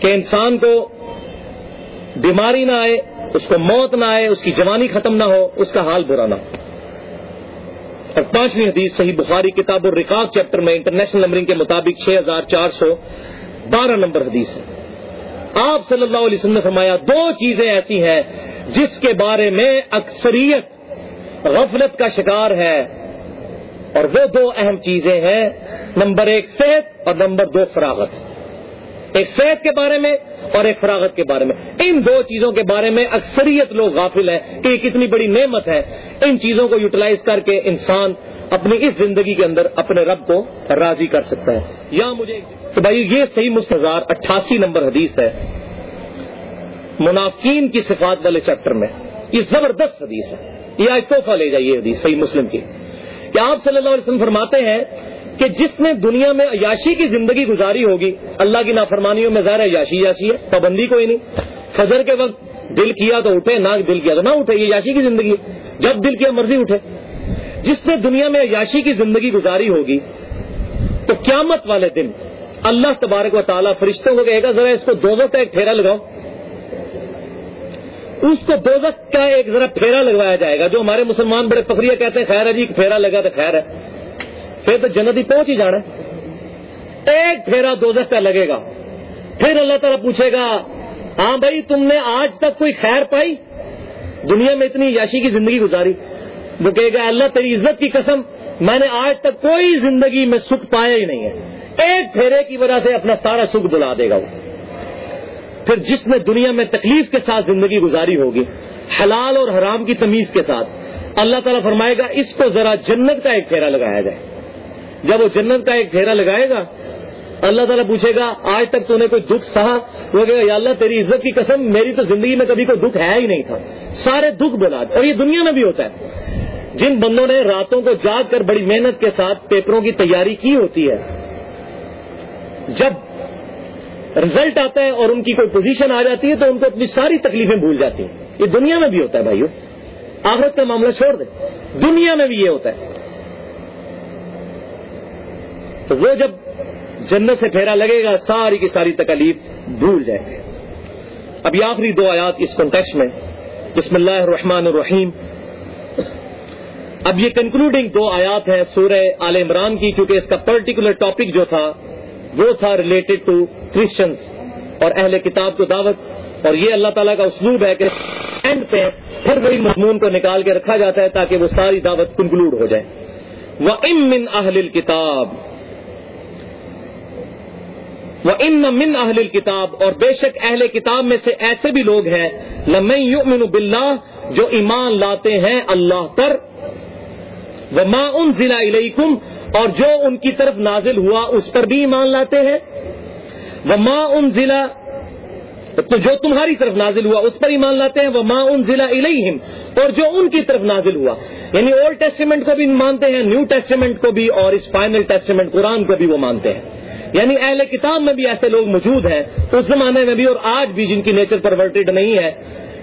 Speaker 1: کہ انسان کو بیماری نہ آئے، اس کو موت نہ آئے، اس کی جوانی ختم نہ ہو، اس کا حال برا نہ ہو۔ اور پانچویں حدیث صحیح بخاری کتاب الرقاب چیپٹر میں انٹرنیشنل نمبرنگ کے مطابق چھ ہزار چار سو بارہ نمبر حدیث ہے۔ آپ صلی اللہ علیہ وسلم نے فرمایا، دو چیزیں ایسی ہیں جس کے بارے میں اکثریت غفلت کا شکار ہے۔ اور وہ دو اہم چیزیں ہیں، نمبر ایک صحت اور نمبر دو فراغت۔ ایک صحت کے بارے میں اور ایک فراغت کے بارے میں۔ ان دو چیزوں کے بارے میں اکثریت لوگ غافل ہیں کہ یہ کتنی بڑی نعمت ہے۔ ان چیزوں کو یوٹیلائز کر کے انسان اپنی اس زندگی کے اندر اپنے رب کو راضی کر سکتا ہے۔ یا مجھے تو بھائی یہ صحیح مستضار اٹھاسی نمبر حدیث ہے۔ منافقین کی صفات والے چیپٹر میں یہ زبردست حدیث ہے۔ یہ آج توحفہ لے جائیے حدیث، صحیح مسلم کی۔ کہ آپ صلی اللہ علیہ وسلم فرماتے ہیں کہ جس نے دنیا میں عیاشی کی زندگی گزاری ہوگی، اللہ کی نافرمانیوں میں ظاہر عیاشی عیاشی ہے، پابندی کوئی نہیں۔ فجر کے وقت دل کیا تو اٹھے نہ دل کیا تو نہ اٹھے، یہ عیاشی کی زندگی جب دل کیا مرضی اٹھے۔ جس نے دنیا میں عیاشی کی زندگی گزاری ہوگی، تو قیامت والے دن اللہ تبارک و تعالیٰ فرشتوں کو کہے گا، ذرا اس کو دوزوں کا ایک پھیرا لگاؤ۔ اس کو دوزک کا ایک ذرا پھیرا لگوایا جائے گا، جو ہمارے مسلمان بڑے پکڑیا کہتے ہیں، خیر ہے جی پھیرا لگا تو خیر ہے۔ پھر تو جنت ہی پہنچ ہی جانا ایک پھیرا دوزک کا لگے گا۔ پھر اللہ تعالیٰ پوچھے گا ہاں بھائی، تم نے آج تک کوئی خیر پائی؟ دنیا میں اتنی یاشی کی زندگی گزاری۔ وہ کہے گا، اللہ تیری عزت کی قسم، میں نے آج تک کوئی زندگی میں سکھ پایا ہی نہیں ہے۔ ایک پھیرے کی وجہ سے اپنا سارا سکھ بلا دے گا وہ۔ پھر جس نے دنیا میں تکلیف کے ساتھ زندگی گزاری ہوگی، حلال اور حرام کی تمیز کے ساتھ، اللہ تعالیٰ فرمائے گا، اس کو ذرا جنت کا ایک پھیرا لگایا جائے۔ جب وہ جنت کا ایک پھیرا لگائے گا، اللہ تعالیٰ پوچھے گا، آج تک تو نے کوئی دکھ سہا؟ وہ کہے گا، یا اللہ، تیری عزت کی قسم، میری تو زندگی میں کبھی کوئی دکھ ہے ہی نہیں تھا۔ سارے دکھ بنا اور یہ دنیا میں بھی ہوتا ہے۔ جن بندوں نے راتوں کو جاگ کر بڑی محنت کے ساتھ پیپروں کی تیاری کی ہوتی ہے، جب رزلٹ آتا ہے اور ان کی کوئی پوزیشن آ جاتی ہے، تو ان کو اپنی ساری تکلیفیں بھول جاتی ہیں۔ یہ دنیا میں بھی ہوتا ہے بھائیو۔ آخرت کا معاملہ چھوڑ دیں دنیا میں بھی یہ ہوتا ہے۔ تو وہ جب جنت سے پھیرا لگے گا، ساری کی ساری تکلیف بھول جائے گی۔ اب یہ آخری دو آیات اس کانٹیکس میں۔ بسم اللہ الرحمن الرحیم۔ اب یہ کنکلوڈنگ دو آیات ہیں سورہ عال عمران کی، کیونکہ اس کا پرٹیکولر ٹاپک جو تھا، وہ تھا ریلیٹڈ ٹو کرسچنس اور اہل کتاب کو دعوت۔ اور یہ اللہ تعالیٰ کا اسلوب ہے کہ اینڈ پہ پھر وہی مضمون کو نکال کے رکھا جاتا ہے تاکہ وہ ساری دعوت کنکلوڈ ہو جائے۔ وہ ام من اہل کتاب وہ ان من اہل کتاب اور بے شک اہل کتاب میں سے ایسے بھی لوگ ہیں، لمن باللہ جو ایمان لاتے ہیں اللہ پر وہ ماں ان ضلع علیکم اور جو ان کی طرف نازل ہوا اس پر بھی ایمان لاتے ہیں وہ ماں ان ضلع تو جو تمہاری طرف نازل ہوا اس پر ایمان لاتے ہیں وہ ماں ان ضلع الہم اور جو ان کی طرف نازل ہوا۔ یعنی اولڈ ٹیسٹیمنٹ کو بھی مانتے ہیں نیو ٹیسٹیمنٹ کو بھی، اور اس فائنل ٹیسٹیمنٹ قرآن کو بھی وہ مانتے ہیں۔ یعنی اہل کتاب میں بھی ایسے لوگ موجود ہیں، اس زمانے میں بھی اور آج بھی جن کی نیچر پرورٹیڈ نہیں ہے،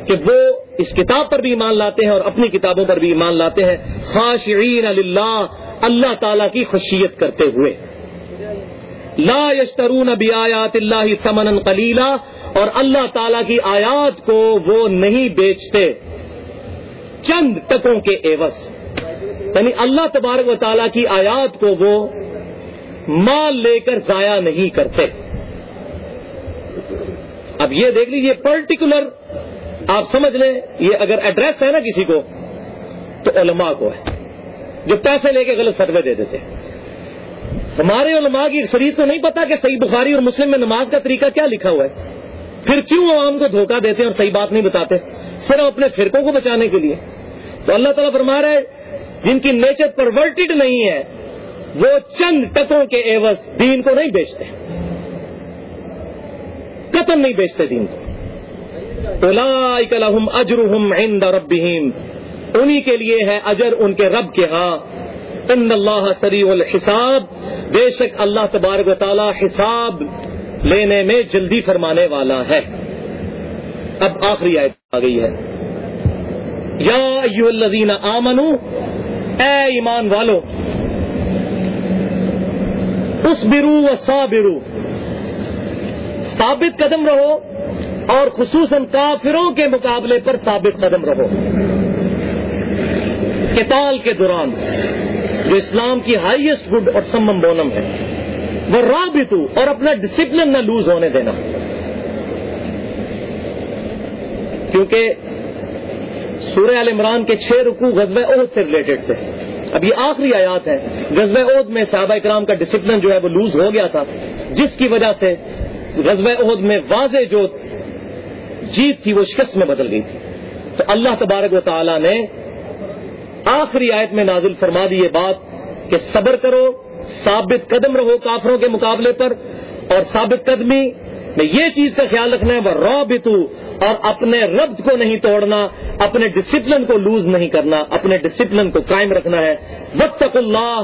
Speaker 1: کہ وہ اس کتاب پر بھی ایمان لاتے ہیں اور اپنی کتابوں پر بھی ایمان لاتے ہیں۔ خاشعین اللہ اللہ تعالی کی خشیت کرتے ہوئے۔ لا یشترون بیات اللہ سمن قلیلا اور اللہ تعالی کی آیات کو وہ نہیں بیچتے چند تکوں کے ایوس یعنی اللہ تبارک و تعالیٰ کی آیات کو وہ مال لے کر ضائع نہیں کرتے اب یہ دیکھ لیجیے پرٹیکولر آپ سمجھ لیں، یہ اگر ایڈریس ہے نا کسی کو، تو علماء کو ہے، جو پیسے لے کے غلط فتوے دے دیتے ہمارے علماء کی شریف کو نہیں پتا کہ صحیح بخاری اور مسلم میں نماز کا طریقہ کیا لکھا ہوا ہے۔ پھر کیوں عوام کو دھوکہ دیتے ہیں اور صحیح بات نہیں بتاتے؟ صرف اپنے فرقوں کو بچانے کے لیے۔ تو اللہ تعالیٰ فرما رہا ہے، جن کی نیچر پرورٹڈ نہیں ہے، وہ چند ٹکوں کے ایوز دین کو نہیں بیچتے۔ قتل نہیں بیچتے دین کو۔ اجرهم عند ربهم انہی کے لیے ہے اجر ان کے رب کے ہاں۔ ان اللہ سری الحساب۔ بے شک اللہ تبارک و تعالی حساب لینے میں جلدی فرمانے والا ہے۔ اب آخری آیت آ گئی ہے۔ یا ایو الذین آمنو اے ایمان والو اس برو و صابرو ثابت قدم رہو اور خصوصاً کافروں کے مقابلے پر ثابت قدم رہو۔ کتال کے دوران۔ جو اسلام کی ہائیسٹ گڈ اور سمم بونم ہے۔ وہ رابطو اور اپنا ڈسپلن نہ لوز ہونے دینا۔ کیونکہ سورہ عال عمران کے چھ رکو غزب عہد سے ریلیٹڈ تھے۔ اب یہ آخری آیات ہے غزب عہد میں صحابہ اکرام کا ڈسپلن جو ہے وہ لوز ہو گیا تھا۔ جس کی وجہ سے غزب عہد میں واضح جو جیت تھی وہ شکست میں بدل گئی تھی۔ تو اللہ تبارک و تعالی نے آخری آیت میں نازل فرما دی یہ بات کہ صبر کرو، ثابت قدم رہو کافروں کے مقابلے پر اور ثابت قدمی میں یہ چیز کا خیال رکھنا ہے وہ رو بتو اور اپنے ربط کو نہیں توڑنا، اپنے ڈسپلن کو لوز نہیں کرنا، اپنے ڈسپلن کو قائم رکھنا ہے۔ وقت اللہ،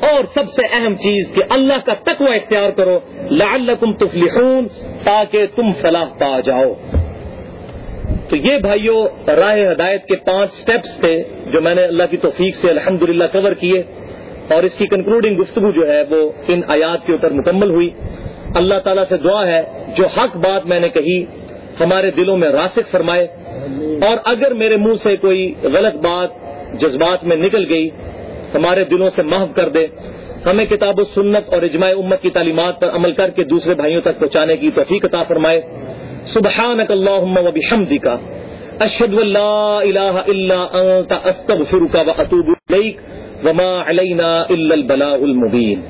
Speaker 1: اور سب سے اہم چیز کہ اللہ کا تقوی اختیار کرو۔ لعلکم تفلحون، تاکہ تم فلاح پا جاؤ۔ تو یہ بھائیوں راہ ہدایت کے پانچ سٹیپس تھے جو میں نے اللہ کی توفیق سے الحمدللہ کور کیے اور اس کی کنکلوڈنگ گفتگو جو ہے وہ ان آیات کے اوپر مکمل ہوئی۔ اللہ تعالیٰ سے دعا ہے، جو حق بات میں نے کہی، ہمارے دلوں میں راسک فرمائے۔ اور اگر میرے منہ سے کوئی غلط بات، جذبات میں نکل گئی، ہمارے دلوں سے محو کر دے۔ ہمیں کتاب و سنت اور اجماع امت کی تعلیمات پر عمل کر کے دوسرے بھائیوں تک پہنچانے کی توفیق عطا فرمائے۔ سبحانک اللہم و بحمدک اشہد اللہ الہ الا انت استغفرک و اتوب الیک وما علینا الا البلاغ المبین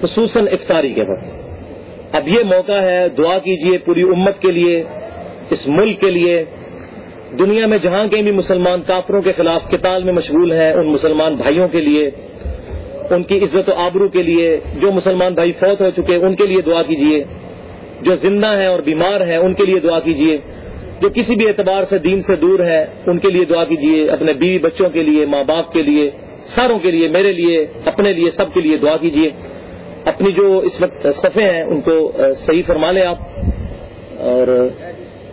Speaker 1: خصوصاً افطاری کے وقت۔ اب یہ موقع ہے، دعا کیجیے پوری امت کے لیے، اس ملک کے لیے۔ دنیا میں جہاں کہیں بھی مسلمان کافروں کے خلاف کتال میں مشغول ہیں، ان مسلمان بھائیوں کے لیے، ان کی عزت و آبرو کے لیے، جو مسلمان بھائی فوت ہو چکے، ان کے لیے دعا کیجیے جو زندہ ہیں اور بیمار ہیں، ان کے لیے دعا کیجیے جو کسی بھی اعتبار سے دین سے دور ہے، ان کے لیے دعا کیجیے اپنے بیوی بچوں کے لیے، ماں باپ کے لیے، ساروں کے لیے، میرے لیے، اپنے لیے، سب کے لیے دعا کیجیے اپنی جو اس وقت صفے ہیں، ان کو صحیح فرما لیں آپ۔ اور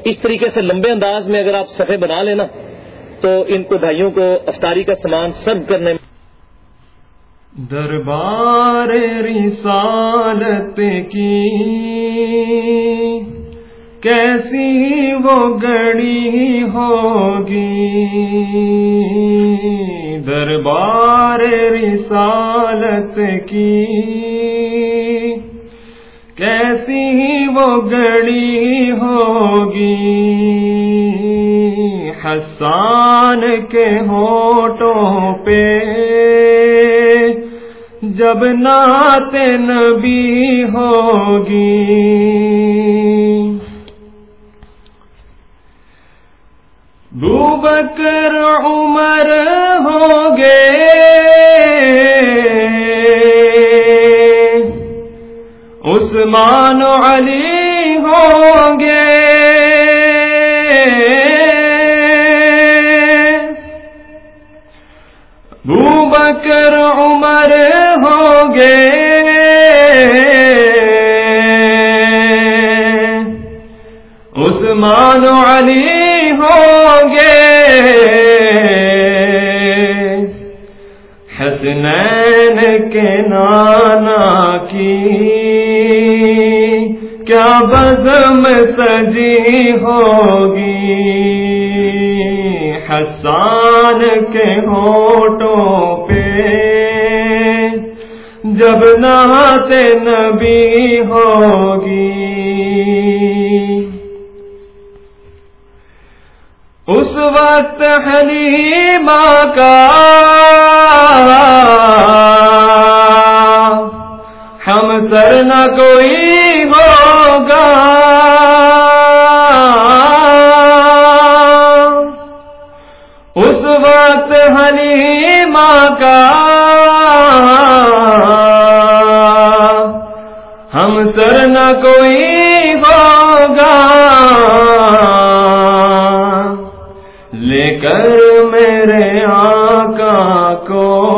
Speaker 1: اس طریقے سے لمبے انداز میں اگر آپ صفحے بنا لینا تو ان کو بھائیوں کو افطاری کا سامان سرو کرنے میں
Speaker 2: دربار رسالت کی۔ کیسی وہ گڑی ہوگی؟ دربار رسالت کی۔ کیسی وہ گڑی ہوگی؟ حسان کے ہوٹوں پہ۔ جب نعت نبی ہوگی۔ بکر عمر ہوگے۔ عثمان علی ہوں گے بکر عمر گے۔ عثمان علی ہوں گے۔ حسنین کے نانا کی کیا بزم سجی ہوگی۔ حسان کے ہوٹوں پہ جب نہاتے نبی ہوگی۔ اس وقت حلیمہ کا ہم سر نہ کوئی ہوگا۔ اس وقت حلیمہ کا کوئی ہوگا۔ لے کر میرے آقا کو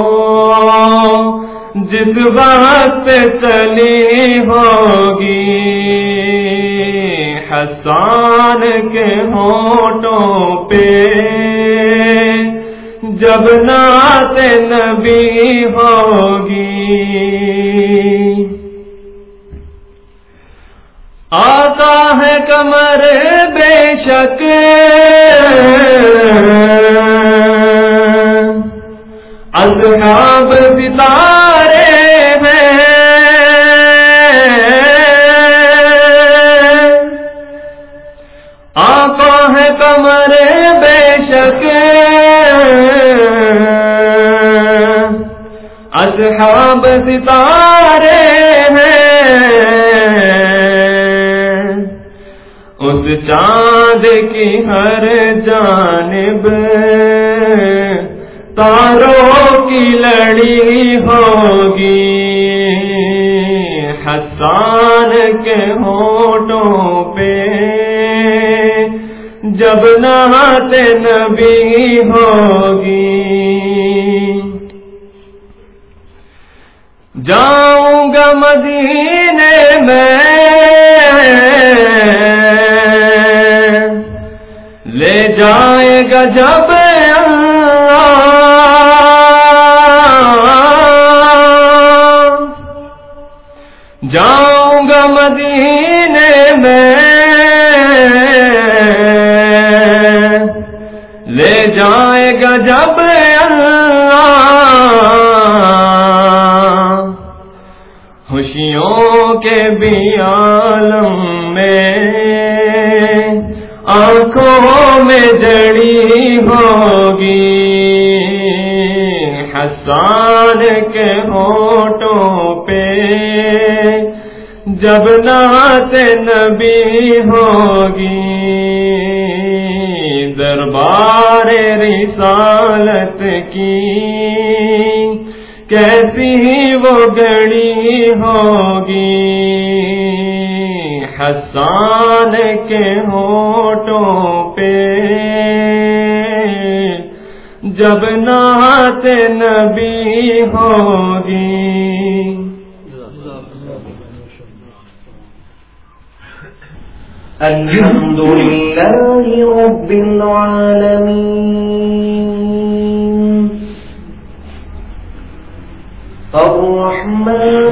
Speaker 2: جس وقت چلی ہوگی، حسان کے ہوٹوں پہ۔ جب نعت نبی ہوگی آتا ہے کمر بے شک۔ اصحاب ستارے ہیں آنکھوں ہے کمر بے شک۔ اصحاب ستارے ہیں اس چاند کی ہر جانب تاروں کی لڑی ہوگی۔ حسان کے ہوٹوں پہ جب نہاتے نبی ہوگی۔ جاؤں گا مدینے میں جائے گا جب جاؤں گا مدینے میں، لے جائے گا جب اللہ۔ خوشیوں کے بھی عالم آنکھوں میں جڑی ہوگی۔ حسان کے ہوٹوں پہ جب نعت نبی ہوگی۔ دربار رسالت کی کیسی وہ گڑی ہوگی۔ حسان کے ہوٹوں جب نعت نبی ہوگی۔
Speaker 3: الحمد لله رب العالمين الرحمن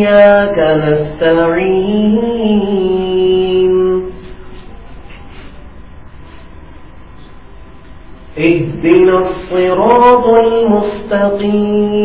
Speaker 3: وإياك نستعين اهدنا الصراط المستقيم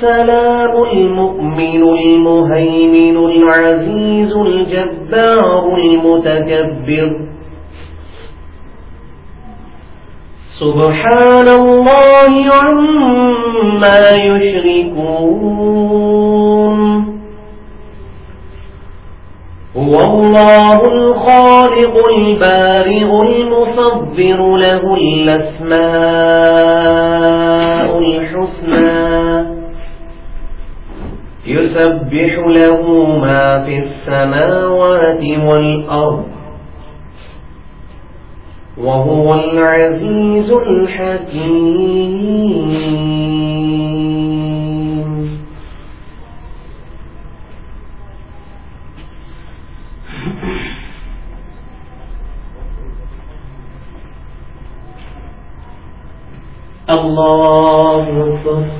Speaker 3: السلام المؤمن المهيمن العزيز الجبار المتكبر. سبحان الله عما يشركون. هو الله الخالق البارئ المصبر له الأسماء. يسبح له ما في السماوات والأرض وهو العزيز الحكيم. الله أكبر.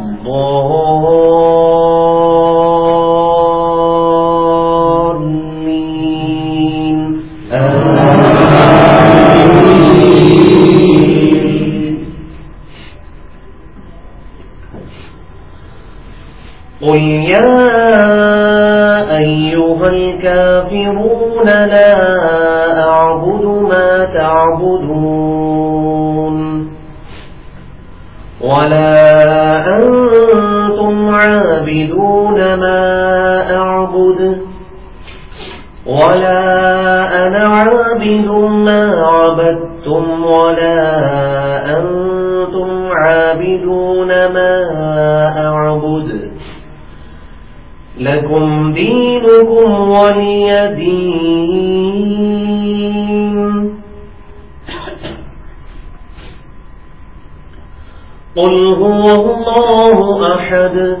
Speaker 3: آمين قل يا أيها الكافرون لا أعبد ما تعبدون ولا عابدون ما أعبد ولا أنا عابد ما عبدتم ولا أنتم عابدون ما أعبد لكم دينكم ولي دين. قل هو الله أحد.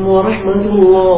Speaker 3: ورحمة الله